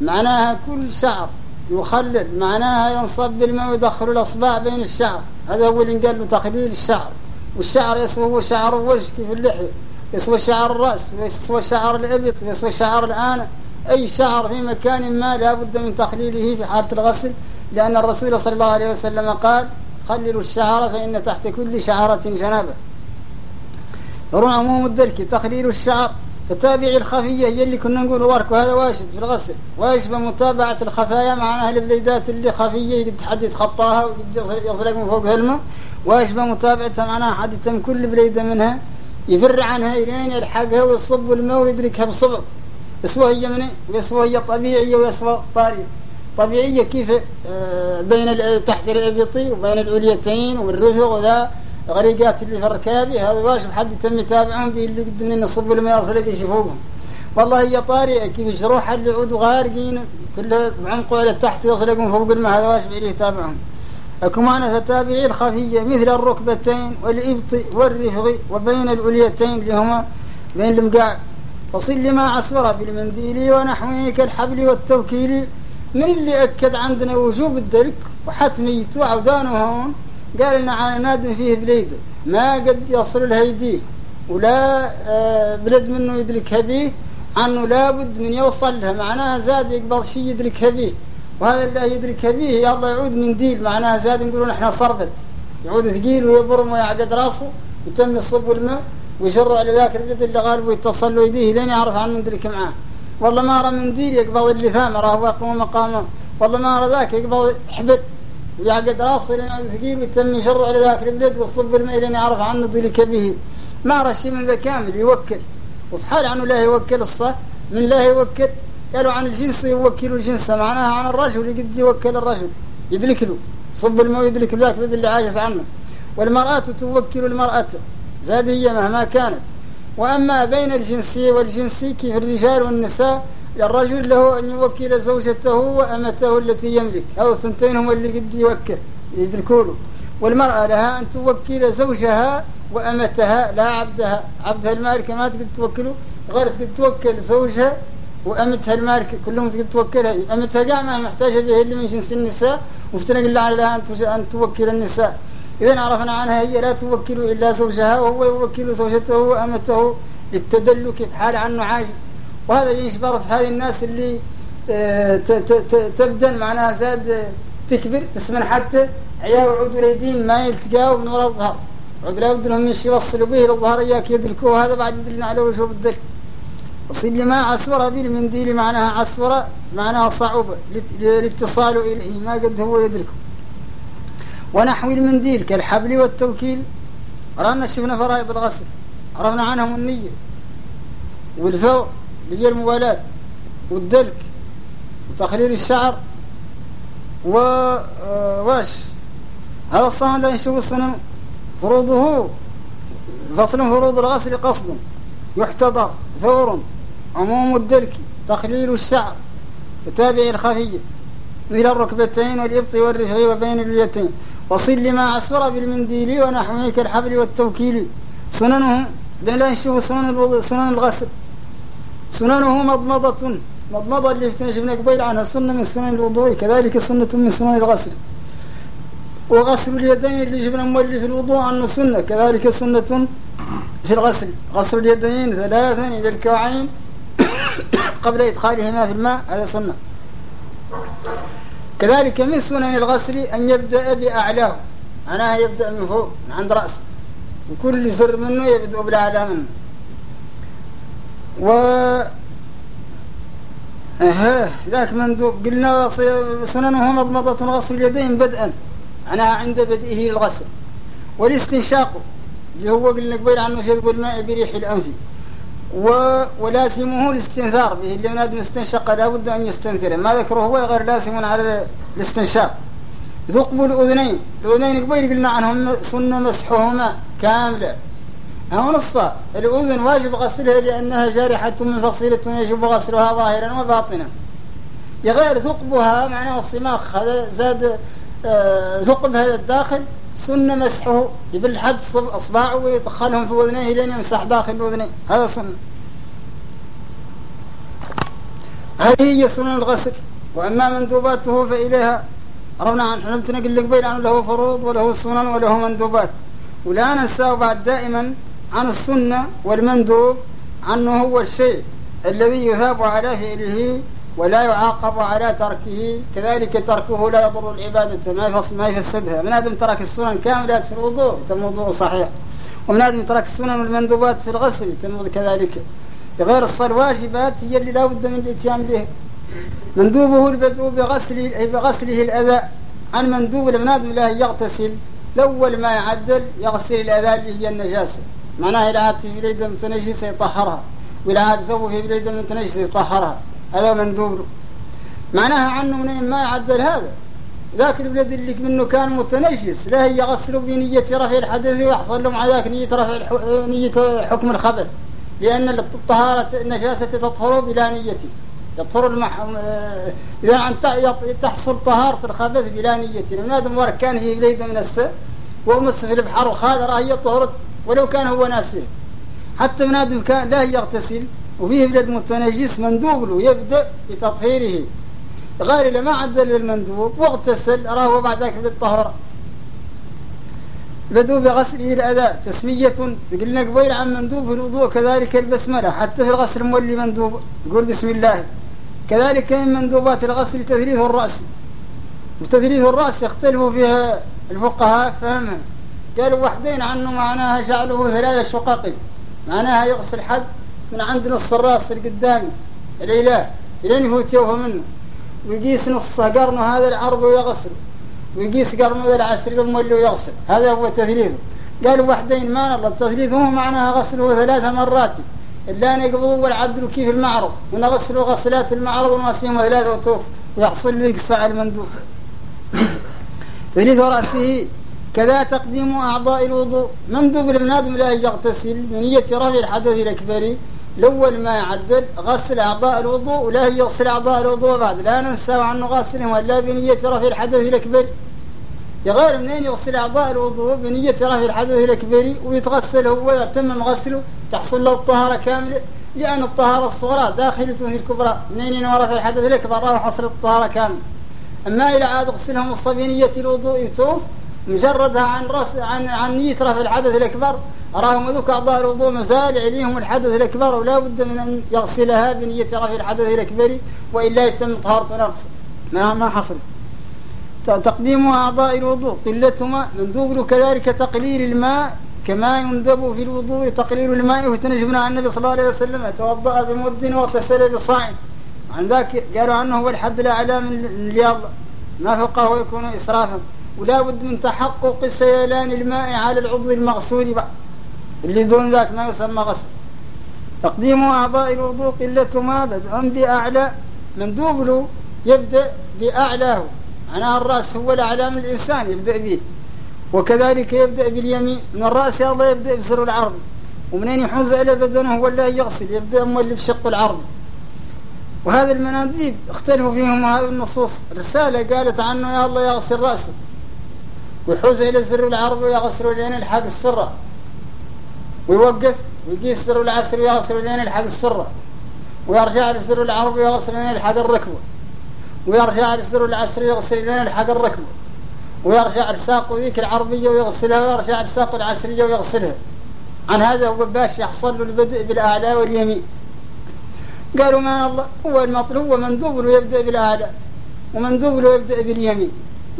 معناها كل شعر يخلل معناها ينصب بالماء ويدخل الأصبع بين الشعر. هذا هو اللي قال له تخليل الشعر. والشعر يسوى شعر الوجه كيف اللحية. يسوى شعر الرأس ويسوى شعر الإبط ويسوى شعر الآنة أي شعر في مكان ما لا بد من تخليله في حالة الغسل لأن الرسول صلى الله عليه وسلم قال خللوا الشعر فإن تحت كل شعرة جنابة. يرون عموم الدرك تخليل الشعر. فتابع الخفية هي اللي كنا نقول ضرك وهذا واجب في الغسل. واجب متابعة الخفايا مع أهل البليدات اللي خفية قد حد يتخطاها وقد يصلق من فوق الماء واجب متابعتها معناها حد يتم كل بليدة منها. يفر عنها إلين يلحقها ويصب الماء ويدركها بصبع. يسوى هي من يسوى هي طبيعية ويسوى طارية طبيعية كيف؟ آه، بين تحت الإبطي وبين العليتين والرفق وذا. غريقات اللي في الركاب هذا واجب حد يتم يتابعهم اللي قد من يصب الماء يصلق يشوفوهم. والله هي طارئة. كيف؟ الجروح اللي عودوا غارقين كلها بعنقوا على تحت ويصلقون فوق الماء. هذا واجب عليه يتابعهم. أكمان فتابعي الخفية مثل الركبتين والإبط والرفغ وبين العليتين اللي هما بين المقاع فصل لما عصفر بالمنديل ونحوه كالحبل والتوكيل. من اللي أكد عندنا وجوب الدرك وحتميته عودانه هون قال لنا على ناد فيه بليد. ما قد يصل الهيديه ولا آه، بلد منه يدركها به. عنه لابد من يوصل لها معناها زاد يقبض شيء يدركها به. وهذا اللي يدرك به يلا يعود من ديل معناها زاد نقولون إحنا صرفت. يعود ثقيل ويبرم ويعقد راسه يتم يصب الماء ويشر على ذاك الرجل اللي غالب ويتصل له يديه لين يعرف عن مدرك معاه. والله ما رى منديل يقبض اللثام راه يقوم مقامه. والله ما رى ذاك يقبض حبد ويعقد راسه لين يعود ثقيل ويتم يشر على ذاك الرجل ويصب الماء لين يعرف عنه ذلك به. ما رى شيء من ذا كامل يوكل. وفي حال عنه لا يوكل الصح من لا يوكل قالوا عن الجنس يوكلوا الجنس معناها عن الرجل يقد يوكل الرجل يدلك له صب الماء يدلك ذاك اللي عاجز عنه. والمرأة توكل المرأة زاد هي مهما كانت. وأما بين الجنسية والجنسي كيف الرجال والنساء؟ الرجل له أن يوكل زوجته وأمته التي يملك أو ثنتين هم اللي قد يوكل يدلكوا له. والمرأة لها أن توكل زوجها وأمتها لا عبدها. عبدها المالك ما تقدر توكله غير تقدر توكل زوجها وأمتها الماركة كلهم توكلها. أمتها قاع ما محتاجة به اللي من جنس النساء. وفتنق الله عليها أن توكل النساء. إذا عرفنا عنها هي لا توكل إلا زوجها وهو يوكل زوجته وأمته للتدلك في حال عنه عاجز. وهذا يشبر في هذه الناس اللي آه، تبدن معناها زاد تكبر تسمن حتى عيال وعود اليدين ما يلتقاوا من وراء الظهر. عود لا لهم يوصلوا به للظهر إياك يدلكوه. هذا بعد يدلنا على وجوب الدلك. وصل ما عسورة بالمنديل معناها عسورة معناها صعوبة الاتصال إليه ما قد هو يدركه. ونحو المنديل كالحبل والتوكيل رأنا شفنا فرائض الغسل عرفنا عنهم النية والفور اللي هي الموالاة والدلك وتخليل الشعر و آه، واش؟ هذا الصنم لا ينشوف السنن فروضه فصل فروض الغسل قصد يحتضر ثور عموم الدلك تخليل الشعر وتابع الخفية إلى الركبتين والإبط والرفع وبين اليتين وصل لما أسفر بالمنديل ونحوه كالحبل والتوكيل. سننه لا نشوف سنن سنن الغسل. سننه مضمضة مضمضة اللي شفنا قبيل عنها سنة من سنن الوضوء كذلك سنة من سنن الغسل. وغسل اليدين اللي جبنا مولي في الوضوء عنه سنة كذلك سنة في الغسل. غسل اليدين ثلاثا إلى الكوعين <coughs> قبل إدخالهما في الماء هذا سنة. كذلك من سنن الغسل أن يبدأ بأعلاه. معناها يبدأ من فوق من عند رأسه وكل سر منه يبدأ بالأعلى منه. و ها ذاك مندوب. قلنا سننه مضمضة غسل اليدين بدءا. معناها عند بدئه الغسل والاستنشاق اللي هو قلنا قبيل عنه شذب الماء بريح الأنف. ولازمه الاستنثار به اللي من استنشق لابد أن يستنثر ما ذكره هو غير لازم على الاستنشاق. ثقب الأذنين الأذنين قبيل قلنا عنهم سنة مسحهما كاملة. أو نصا الأذن واجب غسلها لأنها جارحة من فصيلة يجب غسلها ظاهرا وباطنا. يغير ثقبها معناه الصماخ هذا زاد آه ثقب هذا الداخل سنة مسحه يبل حد أصبعه ويدخلهم في أذنيه لين يمسح داخل الأذنين هذا سنة. هذه هي سنن الغسل. وأما مندوباته فإليها. ربنا عن حلمت نقل لك بين له فروض وله سنن وله مندوبات. ولا ننسى بعد دائما عن السنة والمندوب عنه هو الشيء الذي يثاب على فعله ولا يعاقب على تركه كذلك تركه لا يضر العبادة. ما يفسدها. من آدم ترك السنن كاملة في الوضوء يتم وضوء صحيح. ومن آدم ترك السنن والمندوبات في الغسل يتم كذلك. غير الواجبات هي اللي لا بد من الإتيان به مندوبه البدء بغسله بغسله الأذى عن مندوب المناد له يغتسل. الأول ما يعدل يغسل الأذى اللي هي النجاسة. معناها عاد في بليدة متنجسة يطهرها وإذا عاد ثوب في بليدة متنجسة يطهرها. هذا مندوب له معناها عنه منين ما يعدل هذا. ذاك البلد اللي منه كان متنجس لا يغسل بنية رفع الحدث ويحصل له مع ذاك نية رفع. نية حكم الخبث. لأن الطهارة النجاسة تطهر بلا نية. يطهر المح... إذا عن تحصل طهارة الخبث بلا نية. من هذا مرة كان في بليدة من السر ومس في البحر وخادرة هي طهرت ولو كان هو ناسيه حتى من آدم كان لا يغتسل وفيه بلد متنجس مندوب له يبدأ بتطهيره. غير لما عدل المندوب واغتسل راه بعد ذلك بالطهارة. بدو بغسله الأداء تسمية. قلنا قبيل عن مندوب في الوضوء كذلك البسملة حتى في الغسل مولي مندوب. يقول بسم الله. كذلك من مندوبات الغسل تثليث الرأس. وتثليث الرأس يختلف فيها الفقهاء فهمها. قالوا وحدين عنه معناها جعله ثلاثة شقق معناها يغسل حد من عند نص الراس القدامي الإله لين يفوت يوفى منه ويقيس نص قرنه هذا العرض ويغسل. ويقيس قرنه هذا العسر اللي ويغسل. هذا هو تثليثه. قالوا وحدين ما نرى التثليث هو معناها غسله ثلاث مرات. إلا أن يقبضوا والعدل كيف المعرض. ونغسلوا غسلات المعرض ونغسلهم ثلاثة وطوف. ويحصل لك الساعة المندوب. <coughs> تثليث رأسه كذا تقديم أعضاء الوضوء. مندوب للنادم لا يغتسل. بنية رفع الحدث الأكبر الأول ما يعدل غسل أعضاء الوضوء ولا يغسل أعضاء الوضوء بعد. لا ننسى عنه غسلهم ولا بنية رفع الحدث الأكبر. يغير منين يغسل أعضاء الوضوء بنية رفع الحدث الأكبر ويتغسل هو يتمم غسله تحصل له الطهارة كاملة. لأن الطهارة الصغرى داخلة في الكبرى. منين ينوى رفع الحدث الأكبر؟ راح حصل الطهارة كاملة. أما إذا عاد غسلهم الصبينية الوضوء يتوف مجردها عن رأس عن عن نية رفع الحدث الأكبر. أراهم ذوك أعضاء الوضوء مزال عليهم الحدث الأكبر ولا بد من أن يغسلها بنية رفع الحدث الأكبر وإلا يتم طهارة نقص ما ما حصل. تقديم أعضاء الوضوء. قلتهما مندوب كذلك تقليل الماء كما يندب في الوضوء تقليل الماء. وتنجبنا عن النبي صلى الله عليه وسلم توضأ بمد واغتسل بصاع. عن ذاك قالوا عنه هو الحد الأعلى من الياض. ما فوقه يكون إسرافا. ولا بد من تحقق سيلان الماء على العضو المغسول اللي دون ذاك ما يسمى غسل. تقديم أعضاء الوضوء قلة ما بدءا بأعلى مندوب له يبدأ بأعلاه. معناها الرأس هو الأعلى من الإنسان يبدأ به. وكذلك يبدأ باليمين. من الرأس هذا يبدأ بسر العرض. ومنين يحوز على بدنه ولا يغسل يبدأ مولي بشق العرض. وهذا المناديب اختلفوا فيهم هذه النصوص. رسالة قالت عنه يا الله يغسل رأسه. ويحوز إلى سر العرض ويغسل لين الحق السرة. ويوقف ويقيس سر العسر ويغسل لين الحق السرة. ويرجع لسر العرض ويغسل لين الحق الركبة. ويرجع لسر العسر ويغسل لين الحق الركبة. ويرجع لساق ذيك العربية ويغسلها ويرجع لساق العسرية ويغسلها. عن هذا هو باش يحصل له البدء بالأعلى واليمين. قالوا ما الله هو المطلوب مندوب له يبدأ بالأعلى. ومندوب له يبدأ باليمين.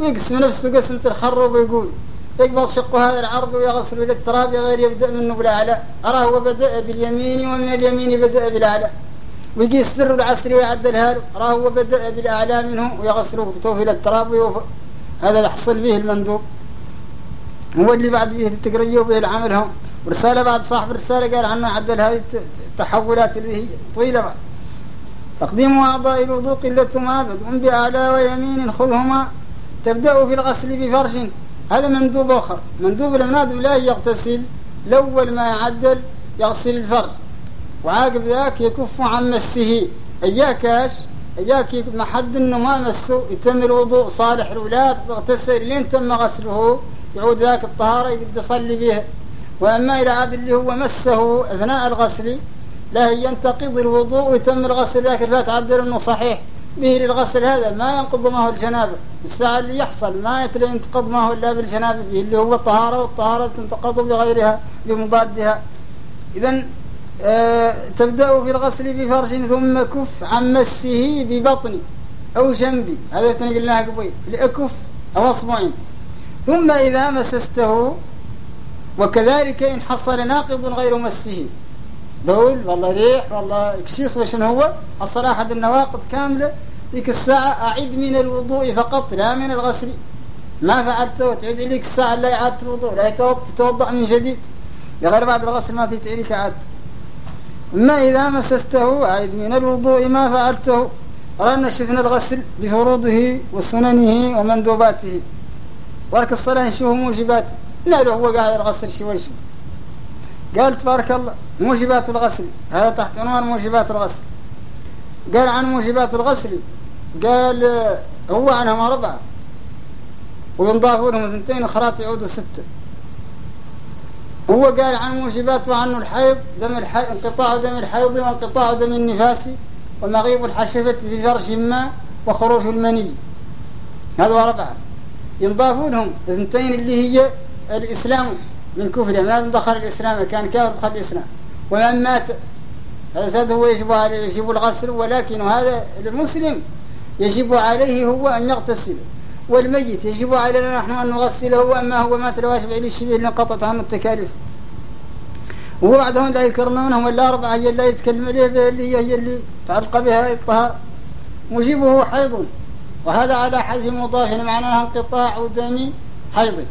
يقسم نفسه قسمة الخروب ويقول يقبض شق هذا العرض ويغسل التراب غير يبدأ منه بالأعلى أراه هو بدأ باليمين ومن اليمين بدأ بالأعلى. ويقيس سر العسر ويعدلها له أراه هو بدأ بالأعلى منه ويغسله ويكتوه إلى التراب ويوفر هذا يحصل به المندوب. هو اللي بعد به التقرية وبه العمل هم ورسالة بعد صاحب الرسالة قال عنه عدل هذه التحولات اللي هي طويلة بعد. تقديم أعضاء الوضوء قلة ما بدء بأعلى ويمين خذهما. تبدأ في الغسل بفرش. هذا مندوب آخر. مندوب المنادب لا يغتسل. الأول ما يعدل يغسل الفرج وعاقب ذاك يكف عن مسه. إياكاش إياك محد إنه ما مسه. يتم الوضوء صالح الولاة تغتسل. لين تم غسله؟ يعود ذاك الطهارة يقد يصلي بها. وأما إذا عاد اللي هو مسه أثناء الغسل لا ينتقض الوضوء ويتم الغسل. ذاك لا تعدل أنه صحيح. به للغسل هذا ما ينقض ما هو الجنابة. الساعة اللي يحصل ما ينتقض ما هو إلا بالجنابة به اللي هو الطهارة والطهارة تنتقض بغيرها بمضادها. إذا آه تبدأ في الغسل بفرش ثم كف عن مسه ببطن أو جنبي هذا قلناها قبل؟ لأكف أو أصبعين. ثم إذا مسسته وكذلك إن حصل ناقض غير مسه. بول والله ريح والله كشيص وشن هو؟ حصل أحد النواقض كاملة. ذيك الساعة أعد من الوضوء فقط لا من الغسل. ما فعلته تعيد لك الساعة لا إعادة الوضوء لا تتوضأ من جديد. غير بعد الغسل ما تتعليك عاد. أما إذا مسسته أعد من الوضوء ما فعلته. رانا شفنا الغسل بفروضه وسننه ومندوباته. ولك الصلاة نشوف موجباته لا هو قاعد الغسل شي وجه. قال تبارك الله موجبات الغسل هذا تحت عنوان موجبات الغسل. قال عن موجبات الغسل قال هو عنهم أربعة. وينضافوا لهم اثنتين أخرات يعودوا ستة هو قال عن موجبات وعنه الحيض دم الحيض انقطاع دم الحيض وانقطاع دم النفاس ومغيب الحشفة في فرج ما وخروج المني. هذا أربعة. ينضافوا لهم اثنتين اللي هي الإسلام. من كفر ما دخل الإسلام كان كافر دخل الإسلام. ومن مات هذا هو يجب عليه يجب الغسل. ولكن هذا المسلم يجب عليه هو أن يغتسل. والميت يجب علينا نحن أن نغسله. وأما هو مات لواجب عليه الشبه لانقطعت عنه التكاليف. وبعدهم لا يذكرونهم ولا أربعة هي لا يتكلم عليه اللي هي اللي تعلق بها الطهارة. مجيبه حيض. وهذا على حذف مضاف معناها انقطاع دم حيض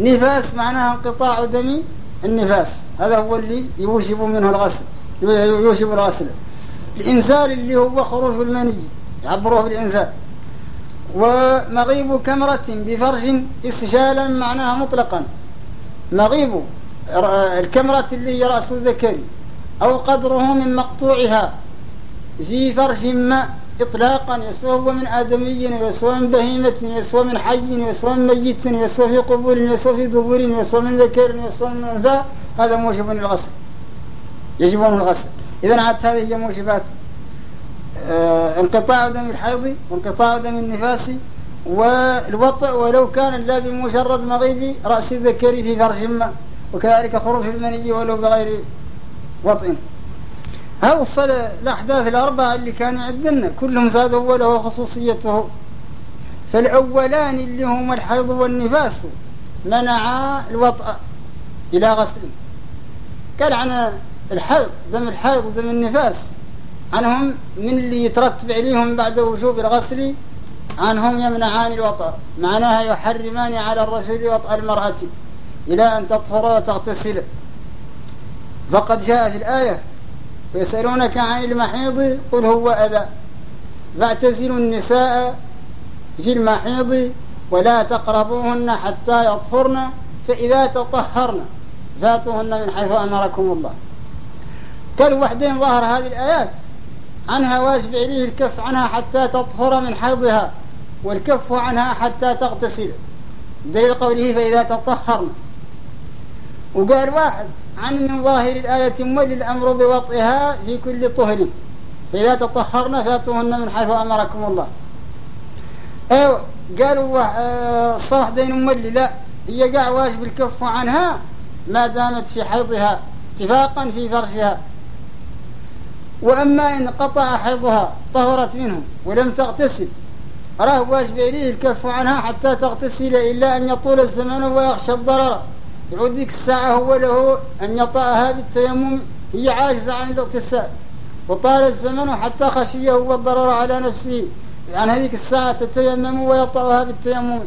نفاس معناها انقطاع دم النفاس. هذا هو اللي يوجب منه الغسل يوجب الغسل. الإنزال اللي هو خروج المني يعبروه بالإنزال ومغيب كمرة بفرج إسجالا معناها مطلقا. مغيب الكمرة اللي هي رأس الذكري أو قدره من مقطوعها في فرج ما إطلاقا يسوى من آدمي ويسوى من بهيمة ويسوى من حي ويسوى من ميت ويسوى في قبور ويسوى في دبور ويسوى من ذكر ويسوى من أنثى. هذا موجب للغسل. يجب الغسل. إذا عادت هذه هي موجبات. آه انقطاع دم الحيض وانقطاع دم النفاس والوطء ولو كان لا بمجرد مغيب رأس الذكر في فرج ما. وكذلك خروج المني ولو بغير وطئ. الصلاة الأحداث الأربعة اللي كانوا عندنا كلهم زاد أوله خصوصيته. فالأولان اللي هم الحيض والنفاس منعا الوطأ إلى غسل. قال عن الحيض دم الحيض ودم النفاس. عنهم من اللي يترتب عليهم بعد وجوب الغسل؟ عنهم يمنعان الوطأ. معناها يحرمان على الرجل وطأ المرأة إلى أن تطهر وتغتسل. فقد جاء في الآية ويسألونك عن المحيض قل هو أذى. فاعتزلوا النساء في المحيض ولا تقربوهن حتى يطهرن فإذا تطهرن فاتوهن من حيث أمركم الله. قال وحدين ظهر هذه الآيات عنها واجب عليه الكف عنها حتى تطهر من حيضها والكف عنها حتى تغتسل. دليل قوله فإذا تطهرن. وقال واحد عن من ظاهر الآية مولي الأمر بوطئها في كل طهر. فإذا تطهرن فاتوهن من حيث أمركم الله. أيوة قالوا آه، الصوح دين مولي. لا هي قاع واجب الكف عنها ما دامت في حيضها اتفاقا في فرشها. وأما إن قطع حيضها طهرت منه ولم تغتسل راه واجب إليه الكف عنها حتى تغتسل إلا أن يطول الزمن ويخشى الضرر. يعود ذيك الساعة هو له أن يطأها بالتيمم هي عاجزة عن الاغتسال. وطال الزمن حتى خشيه هو الضرر على نفسه. عن هذيك الساعة تتيمم ويطأها بالتيمم.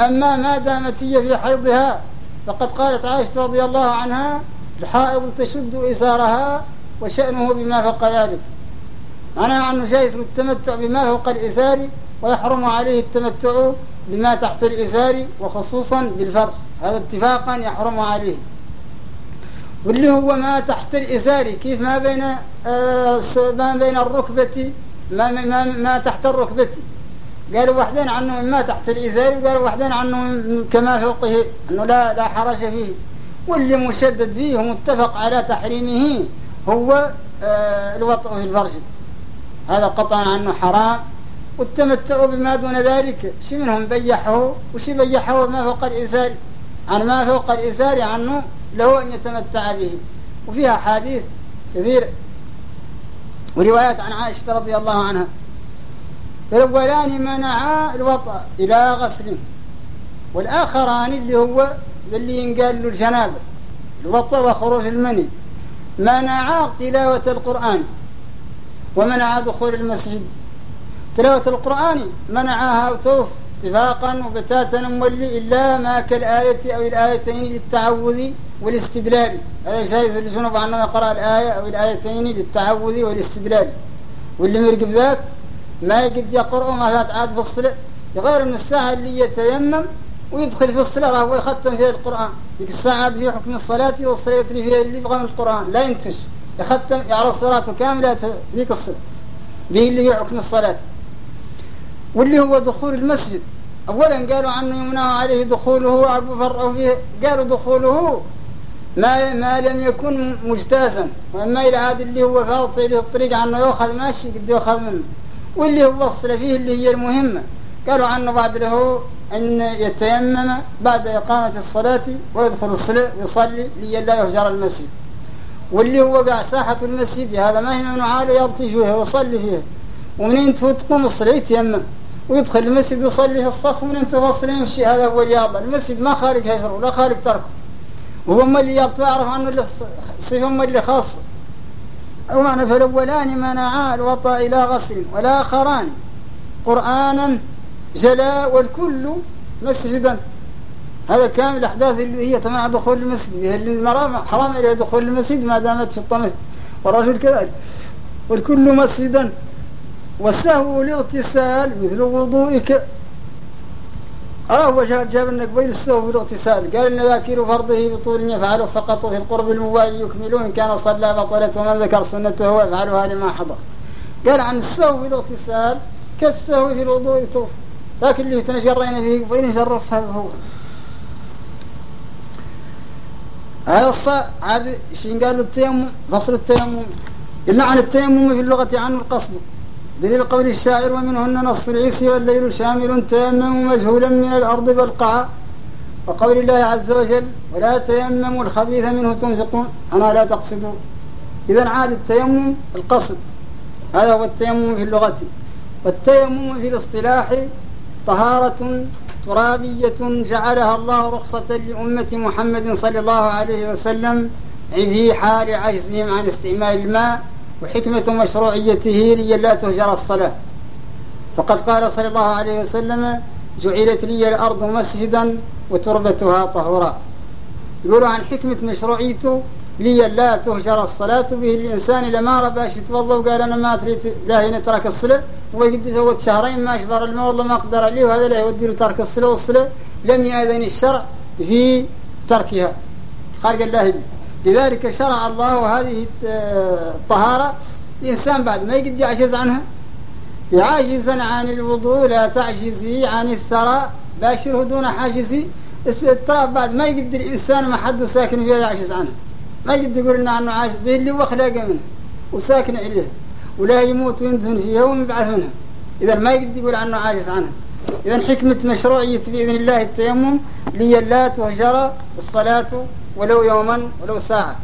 أما ما دامت هي في حيضها فقد قالت عائشة رضي الله عنها الحائض تشد إزارها وشأنه بما فوق ذلك. معناها أنه جائز التمتع بما فوق الإزار ويحرم عليه التمتع بما تحت الإزار وخصوصا بالفرج هذا اتفاقا يحرم عليه. واللي هو ما تحت الإزار كيف ما بين آه ما بين الركبة ما, ما, ما تحت الركبة. قالوا وحدين عنه ما تحت الإزار وقالوا وحدين عنه كما فوقه أنه لا, لا حرج فيه. واللي مشدد فيه متفق على تحريمه هو آه الوطء في الفرج. هذا قطعا عنه حرام. والتمتع بما دون ذلك شي منهم بيحه وشي بيحه ما فوق الإزار. عن ما فوق الإزار عنه له أن يتمتع به. وفيها حديث كثير وروايات عن عائشة رضي الله عنها. فالأولان منعا الوطأ إلى غسل. والآخران اللي هو اللي ينقال له الجنابة الوطأ وخروج المني. منعا تلاوة القرآن ومنع دخول المسجد. تلاوة القرآن منعها وتوف اتفاقا وبتاتا مولي إلا ما كالآية أو الآيتين للتعوذ والاستدلال. هذا جائز للجنوب أنه يقرأ الآية أو الآيتين للتعوذ والاستدلال. واللي مرقب ذاك ما يقد يقرأ ما فات عاد في الصلاة. غير من الساعة اللي يتيمم ويدخل في الصلاة راهو يختم فيها القرآن. ديك الساعة في حكم الصلاة والصلاة اللي فيها اللي يبغى من القرآن. لا ينتش يختم يعرض صلاته كاملة ذيك الصلاة. به اللي هي حكم الصلاة. واللي هو دخول المسجد. أولا قالوا عنه يمنع عليه دخوله فرعوا فيه. قالوا دخوله ما ما لم يكن مجتازا. وأما العاد اللي هو فاضط له الطريق عنه يأخذ ماشي قد يأخذ منه. واللي هو وصل فيه اللي هي المهمة. قالوا عنه بعد له أن يتيمم بعد إقامة الصلاة ويدخل الصلاة ويصلي لئلا يهجر المسجد. واللي هو قاع ساحة المسجد هذا ما هي منع له يبطي فيها ويصلي فيها ومنين تقوم الصلاة يتيمم؟ ويدخل المسجد ويصلي في الصف ومن تفصل يمشي. هذا هو رياضه المسجد ما خارج هجر ولا خارج تركه وهو ما اللي تعرف عنه صفه ما اللي خاص. أو معنى فالأولان منعا الوطأ إلى غسل والآخران قرآنا جلاء والكل مسجدا. هذا كامل الأحداث اللي هي تمنع دخول المسجد. المرأة حرام عليها دخول المسجد ما دامت في الطمس. والرجل كذلك. والكل مسجدا. والسهو الاغتسال مثل وضوئك. آه هو جاب لنا قبيل السهو بالاغتسال قال إن ذاكر فرضه بطول يفعله فقط في القرب الموالي يكمله إن كان صلى بطلت ومن ذكر سنته يفعلها لما حضر. قال عن السهو بالاغتسال كالسهو في الوضوء يطوف. لكن اللي تنشرينا فيه قبيل نشرف هذا هو. هذا الص عاد شين قالوا التيمم؟ فصل التيمم. قلنا عن التيمم في اللغة عنه القصد. دليل قول الشاعر ومنهن نص العيس والليل شامل تيمم مجهولا من الأرض بالقعى وقول الله عز وجل ولا تيمموا الخبيث منه تنفقون أنا لا تقصدوا إذا عاد التيمم القصد. هذا هو التيمم في اللغة. والتيمم في الاصطلاح طهارة ترابية جعلها الله رخصة لأمة محمد صلى الله عليه وسلم في حال عجزهم عن استعمال الماء وحكمة مشروعيته لي لا تهجر الصلاة. فقد قال صلى الله عليه وسلم جعلت لي الأرض مسجدا وتربتها طهورا. يقولوا عن حكمة مشروعيته لي لا تهجر الصلاة به الإنسان لما رباش يتوضا وقال أنا ما تريد لا هنا ترك الصلاة فوت شهرين ما أشبر الماء والله ما أقدر عليه وهذا لا يودي له ترك الصلاة والصلاة لم يأذن الشرع في تركها. خارج الله. لذلك شرع الله هذه الطهارة. الإنسان بعد ما يقد يعجز عنها عاجزا عن الوضوء لا تعجزي عن الثراء باشره دون حاجزي. التراب بعد ما يقدر الإنسان ما حد ساكن فيها يعجز عنها. ما يقدر يقول لنا عنه عاجز به اللي هو خلاقه منها وساكن عليها ولا يموت ويندفن فيها ويبعث منها إذا ما يقدر يقول عنه عاجز عنها. إذا حكمة مشروعية بإذن الله التيمم لي لا تهجر الصلاة ولو يوما ولو ساعة.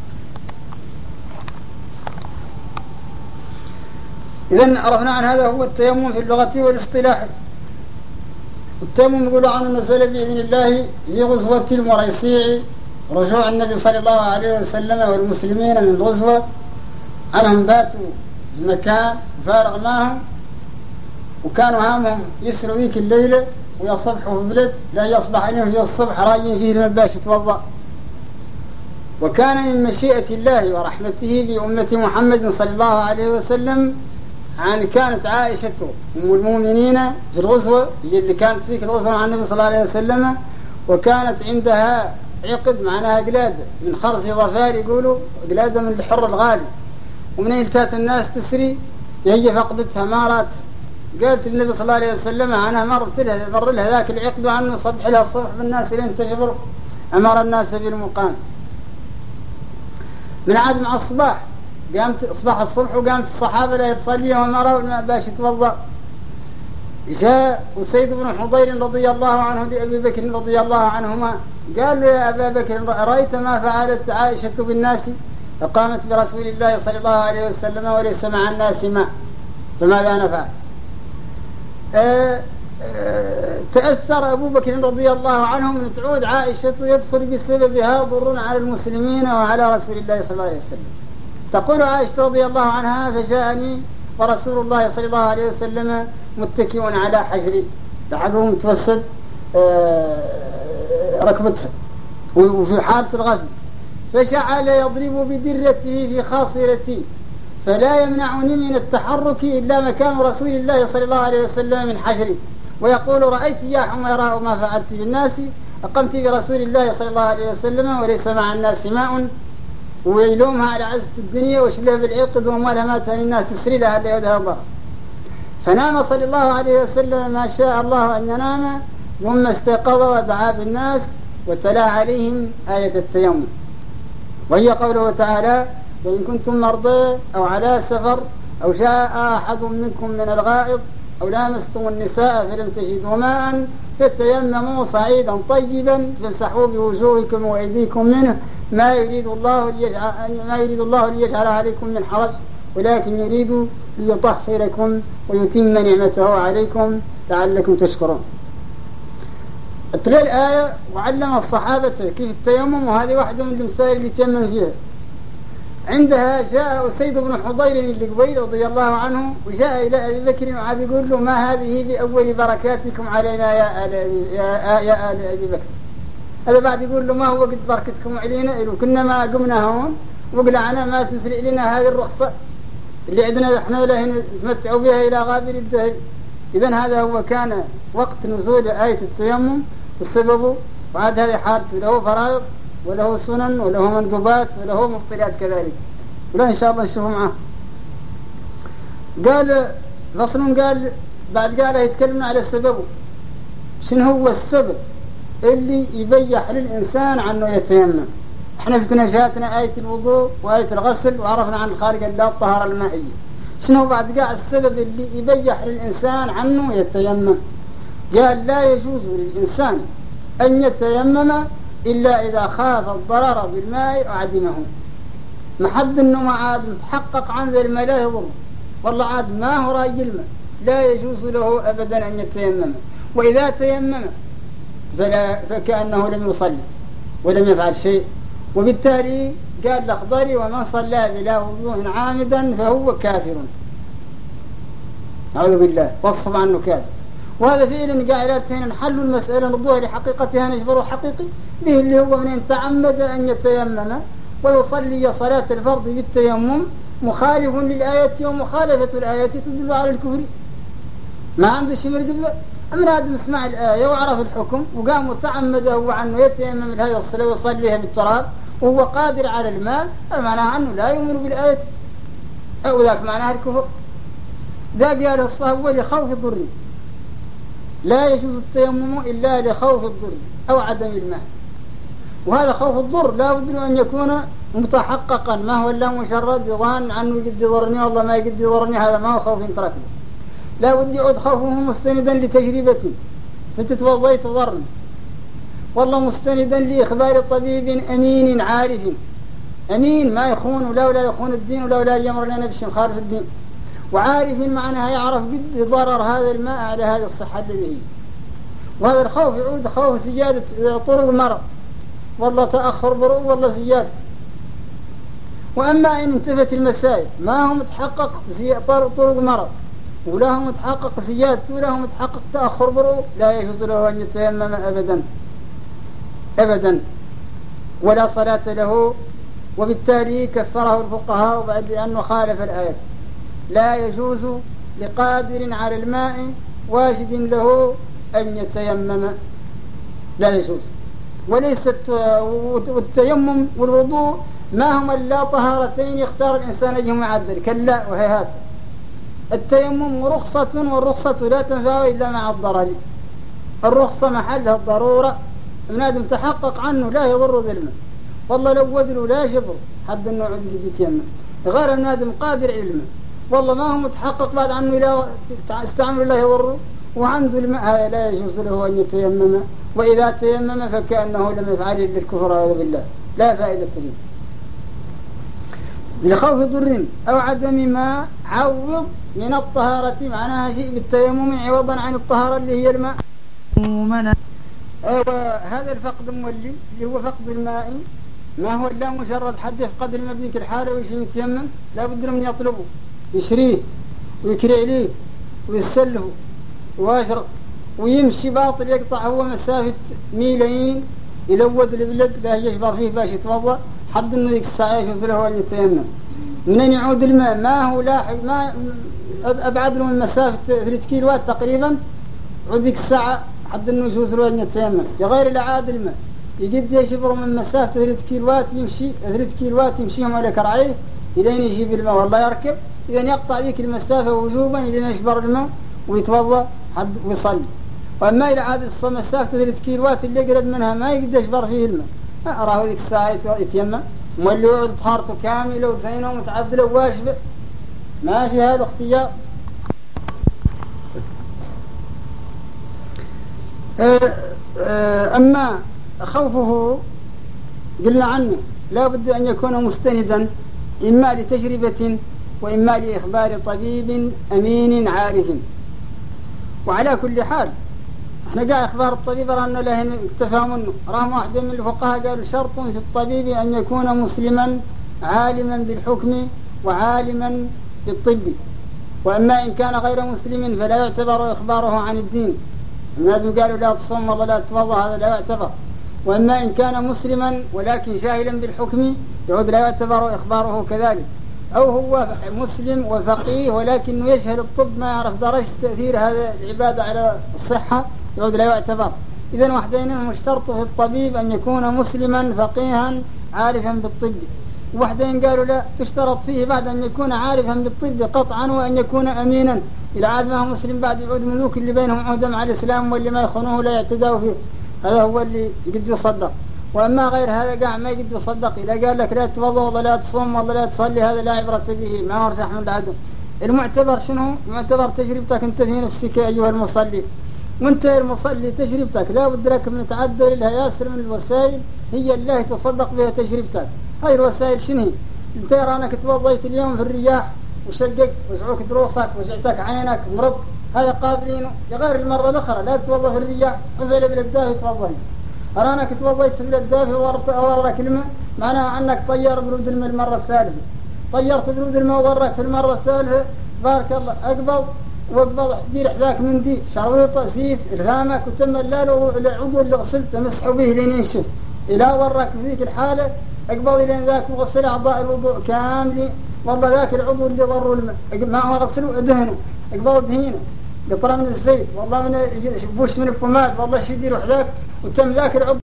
إذا عرفنا عن هذا هو التيمم في اللغة والاصطلاح. التيمم يقولوا عنه نزل بإذن الله في غزوة المريسيع رجوع النبي صلى الله عليه وسلم والمسلمين من الغزوة عنهم باتوا في مكان فارغ معهم. وكانوا هامهم يسروا ذيك الليلة ويصبحوا في بلد لا يصبح عليهم في الصبح رايين فيه المباش يتوضأ. وكان من مشيئة الله ورحمته بأمة محمد صلى الله عليه وسلم عن كانت عائشة أم المؤمنين في الغزوة اللي كانت فيك الغزوة مع النبي صلى الله عليه وسلم وكانت عندها عقد معناها قلادة من خرز ظفار يقولوا قلادة من الحر الغالي. ومن التات الناس تسري؟ هي فقدتها ما رأتها. قالت للنبي صلى الله عليه وسلم أنا مرت لها مر لها ذاك العقد وعنه صبح لها الصبح بالناس لين تجبر أمر الناس بالمقام. من عاد مع الصباح قامت اصبح الصبح وقامت الصحابة لا تصلي وما باش يتوضأ. جاء وسيد بن حضير رضي الله عنه لأبي بكر رضي الله عنهما قال له يا أبا بكر رايت ما فعلت عائشة بالناس؟ فقامت برسول الله صلى الله عليه وسلم وليس مع الناس ماء فماذا نفعل؟ أه أه تأثر أبو بكر رضي الله عنه من تعود عائشة يدخل بسببها ضر على المسلمين وعلى رسول الله صلى الله عليه وسلم. تقول عائشة رضي الله عنها فجاءني ورسول الله صلى الله عليه وسلم متكئ على حجري لحقه متوسد أه ركبتها وفي حالة الغفل فجعل يضرب بدرته في خاصرتي فلا يمنعني من التحرك إلا مكان رسول الله صلى الله عليه وسلم من حجري. ويقول رأيت يا حميراء ما فعلت بالناس أقمت برسول الله صلى الله عليه وسلم وليس مع الناس ماء. ويلومها على عزة الدنيا وشلها بالعقد وما ما تهني الناس تسري لها اللي يودها الضر. فنام صلى الله عليه وسلم ما شاء الله أن ينام ثم استيقظ ودعا بالناس وتلا عليهم آية التيمم. وهي قوله تعالى وإن كنتم مرضى أو على سفر أو جاء أحد منكم من الغائط أو لامستم النساء فلم تجدوا ماء فتيمموا صعيدا طيبا فامسحوا بوجوهكم وأيديكم منه ما يريد الله ليجعل ما يريد الله ليجعل عليكم من حرج ولكن يريد ليطهركم ويتم نعمته عليكم لعلكم تشكرون. تلي الآية وعلم الصحابة كيف التيمم وهذه واحدة من المسائل اللي تيمم فيها. عندها جاء أسيد بن حضير اللي قبيل رضي الله عنه وجاء إلى أبي بكر وعاد يقول له ما هذه بأول بركاتكم علينا يا آل يا, يا آل أبي بكر؟ هذا بعد يقول له ما هو قد بركتكم علينا؟ كنا ما قمنا هون وقلعنا ما تسرع لنا هذه الرخصة اللي عندنا إحنا له نتمتعوا بها إلى غابر الدهر. إذا هذا هو كان وقت نزول آية التيمم السبب وعاد هذه حالته له فرائض وله سنن وله مندوبات وله مبطلات كذلك. ولا إن شاء الله نشوفه معاه قال فصل قال بعد قال يتكلمنا على سببه شنو هو السبب؟ اللي يبيح للإنسان عنه يتيمم. إحنا في جاتنا آية الوضوء وآية الغسل وعرفنا عن خارج الله الطهارة المائية. شنو بعد قال السبب اللي يبيح للإنسان عنه يتيمم؟ قال لا يجوز للإنسان أن يتيمم إلا إذا خاف الضرر بالماء وعدمه ما حد إنه ما عاد متحقق عن ذا الماء لا يضر والله عاد ما هو رأي الماء لا يجوز له أبدا أن يتيمم. وإذا تيمم فلا فكأنه لم يصلي ولم يفعل شيء. وبالتالي قال الأخضري ومن صلى بلا وضوء عامدا فهو كافر. أعوذ بالله. وصف عنه كذا وهذا فعل قاعدتين حل المسألة نردوها لحقيقتها نجبره حقيقي به اللي هو من تعمد أن يتيمم. ويصلي صلاة الفرض بالتيمم مخالف للآية ومخالفة الآية تدل على الكفر. ما عنده شيء يرد أما هذا مسمع الآية وعرف الحكم وقام وتعمد هو عنه يتيمم لهذه الصلاة ويصليها بالتراب وهو قادر على المال المعنى عنه لا يؤمن بالآية أو ذاك معناه الكفر. ذا قال الصهوة لخوف الضر. لا يجوز التيمم إلا لخوف الضر أو عدم الماء. وهذا خوف الضر لا بد أن يكون متحققا. ما هو إلا مجرد ظان عنه قد ضرني؟ والله ما قد ضرني هذا ما هو خوف تركني لا بد يعود خوفه مستندا لتجربة. فتتوضيت ضرني والله مستندا لإخبار طبيب أمين عارف. أمين ما يخون ولا ولا يخون الدين ولا ولا يمر لنا بشيء خارج الدين. وعارف معناها يعرف قد ضرر هذا الماء على هذه الصحة هي وهذا الخوف يعود خوف زيادة طرق المرض والله تأخر برؤ والله زيادة وأما إن انتفت المسائل ما هو متحقق طرق مرض ولا هو متحقق زيادة ولا هو متحقق تأخر برؤ لا يجوز له أن يتيمم أبدا. أبدا. ولا صلاة له. وبالتالي كفره الفقهاء بعد لأنه خالف الآية. لا يجوز لقادر على الماء واجد له أن يتيمم. لا يجوز. وليست والتيمم والوضوء ما هما إلا طهارتين يختار الإنسان أيهما يعدل كلا وهيهات التيمم رخصة والرخصة لا تنفع إلا مع الضرر. الرخصة محلها الضرورة. ابن آدم تحقق عنه لا يضر ذلما والله لو ودلوا لا جبر حد النوع يتيمم. غير ابن آدم قادر علمه. والله ما هو متحقق بعد عنه لا استعمل الله يضره. وعنده الماء لا يجوز له أن يتيمم. وإذا تيمم فكأنه لم يفعل إلا الكفر أعوذ بالله. لا فائدة فيه. لخوف ضر أو عدم ما عوض من الطهارة. معناها شيء بالتيمم عوضا عن الطهارة اللي هي الماء. هذا الفقد مولي اللي هو فقد الماء. ما هو إلا مجرد حد يفقد الماء بذيك الحالة ويجي يتيمم لا بد من يطلبه. يشريه ويكري عليه ويسلفه ويشرب ويمشي باطل يقطع هو مسافة ميلين يلود البلد باه يجبر فيه باش يتوضأ حد انه ذيك الساعة يجوز له أن يتيمم. منين يعود الماء؟ ما هو لاحق ما أبعد له من مسافة 3 كيلوات تقريبا. عود ذيك الساعة حد إنه يجوز له أن يتيمم. غير العاد الماء. يقد يشبر من مسافة 3 كيلوات يمشي 3 كيلوات يمشيهم على كرعيه إلين يجيب الماء. والله يركب. اذا يقطع ذيك المسافة وجوبا الين يشبر الماء؟ ويتوضأ حد ويصلي. وأما إلى عاد مسافه 3 كيلوات اللي يقرب منها ما يقدر يشبر فيه الماء. راه ذيك الساعة يتيمم. مولي يعود طهارته كاملة وزينة ومتعدلة وواجبه ما في هذا اختيار. أه، أه، أما خوفه قلنا عنه لا بد أن يكون مستندا إما لتجربة وإما لإخبار طبيب أمين عارف. وعلى كل حال إحنا قاعد إخبار الطبيب رانا له التفاهم راهم واحد من الفقهاء قالوا شرط في الطبيب أن يكون مسلما عالما بالحكم وعالما بالطب. وأما إن كان غير مسلم فلا يعتبر إخباره عن الدين. الناس قالوا لا تصوم ولا لا تفضى هذا لا يعتبر. وأما إن كان مسلما ولكن جاهلا بالحكم يعود لا يعتبر إخباره كذلك. أو هو مسلم وفقيه ولكنه يجهل الطب ما يعرف درجة تأثير هذا العبادة على الصحة يعود لا يعتبر. إذا وحدين مشترط في الطبيب أن يكون مسلما فقيها عارفا بالطب. وحدين قالوا لا تشترط فيه بعد أن يكون عارفا بالطب قطعا وأن يكون أمينا. إذا عاد ما هو مسلم بعد يعود ملوك اللي بينهم عهدة مع الإسلام واللي ما يخونوه لا يعتدوا فيه. هذا هو اللي قد يصدق. وأما غير هذا قاع ما يقدر يصدق. إذا قال لك لا تتوضا ولا لا تصوم ولا لا تصلي هذا لا عبرة به ما هو رجح من العدو المعتبر شنو؟ معتبر تجربتك أنت في نفسك أيها المصلي. وأنت المصلي تجربتك لا بد لك من تعدل لها ياسر من الوسائل هي الله تصدق بها تجربتك. هاي الوسائل شنو أنت أنك توضيت اليوم في الرياح وشققت وجعوك دروسك وجعتك عينك مرض. هذا قابلينه لغير المرة الأخرى. لا تتوضأ في الرياح عزل بالدافي توضي أرانك توضيت في الدافع وضرك الماء معناها أنك طير برود الماء المرة الثالثة طيرت برود الماء وضرك في المرة الثالثة تبارك الله. أقبض وقبض دير حذاك من دي. شرويطة سيف إرثامك وتم اللالو العضو اللي غسلت تمسحوا به لين ينشف. إلى ضرك في ذيك الحالة أقبض لين ذاك وغسل أعضاء الوضوء كامل والله ذاك العضو اللي ضروا الماء. ما غسلوا ادهنوا أقبض دهينه قطرة من الزيت والله من بوش من الفماد والله شي يدير وحداك وتم ذاك العضو.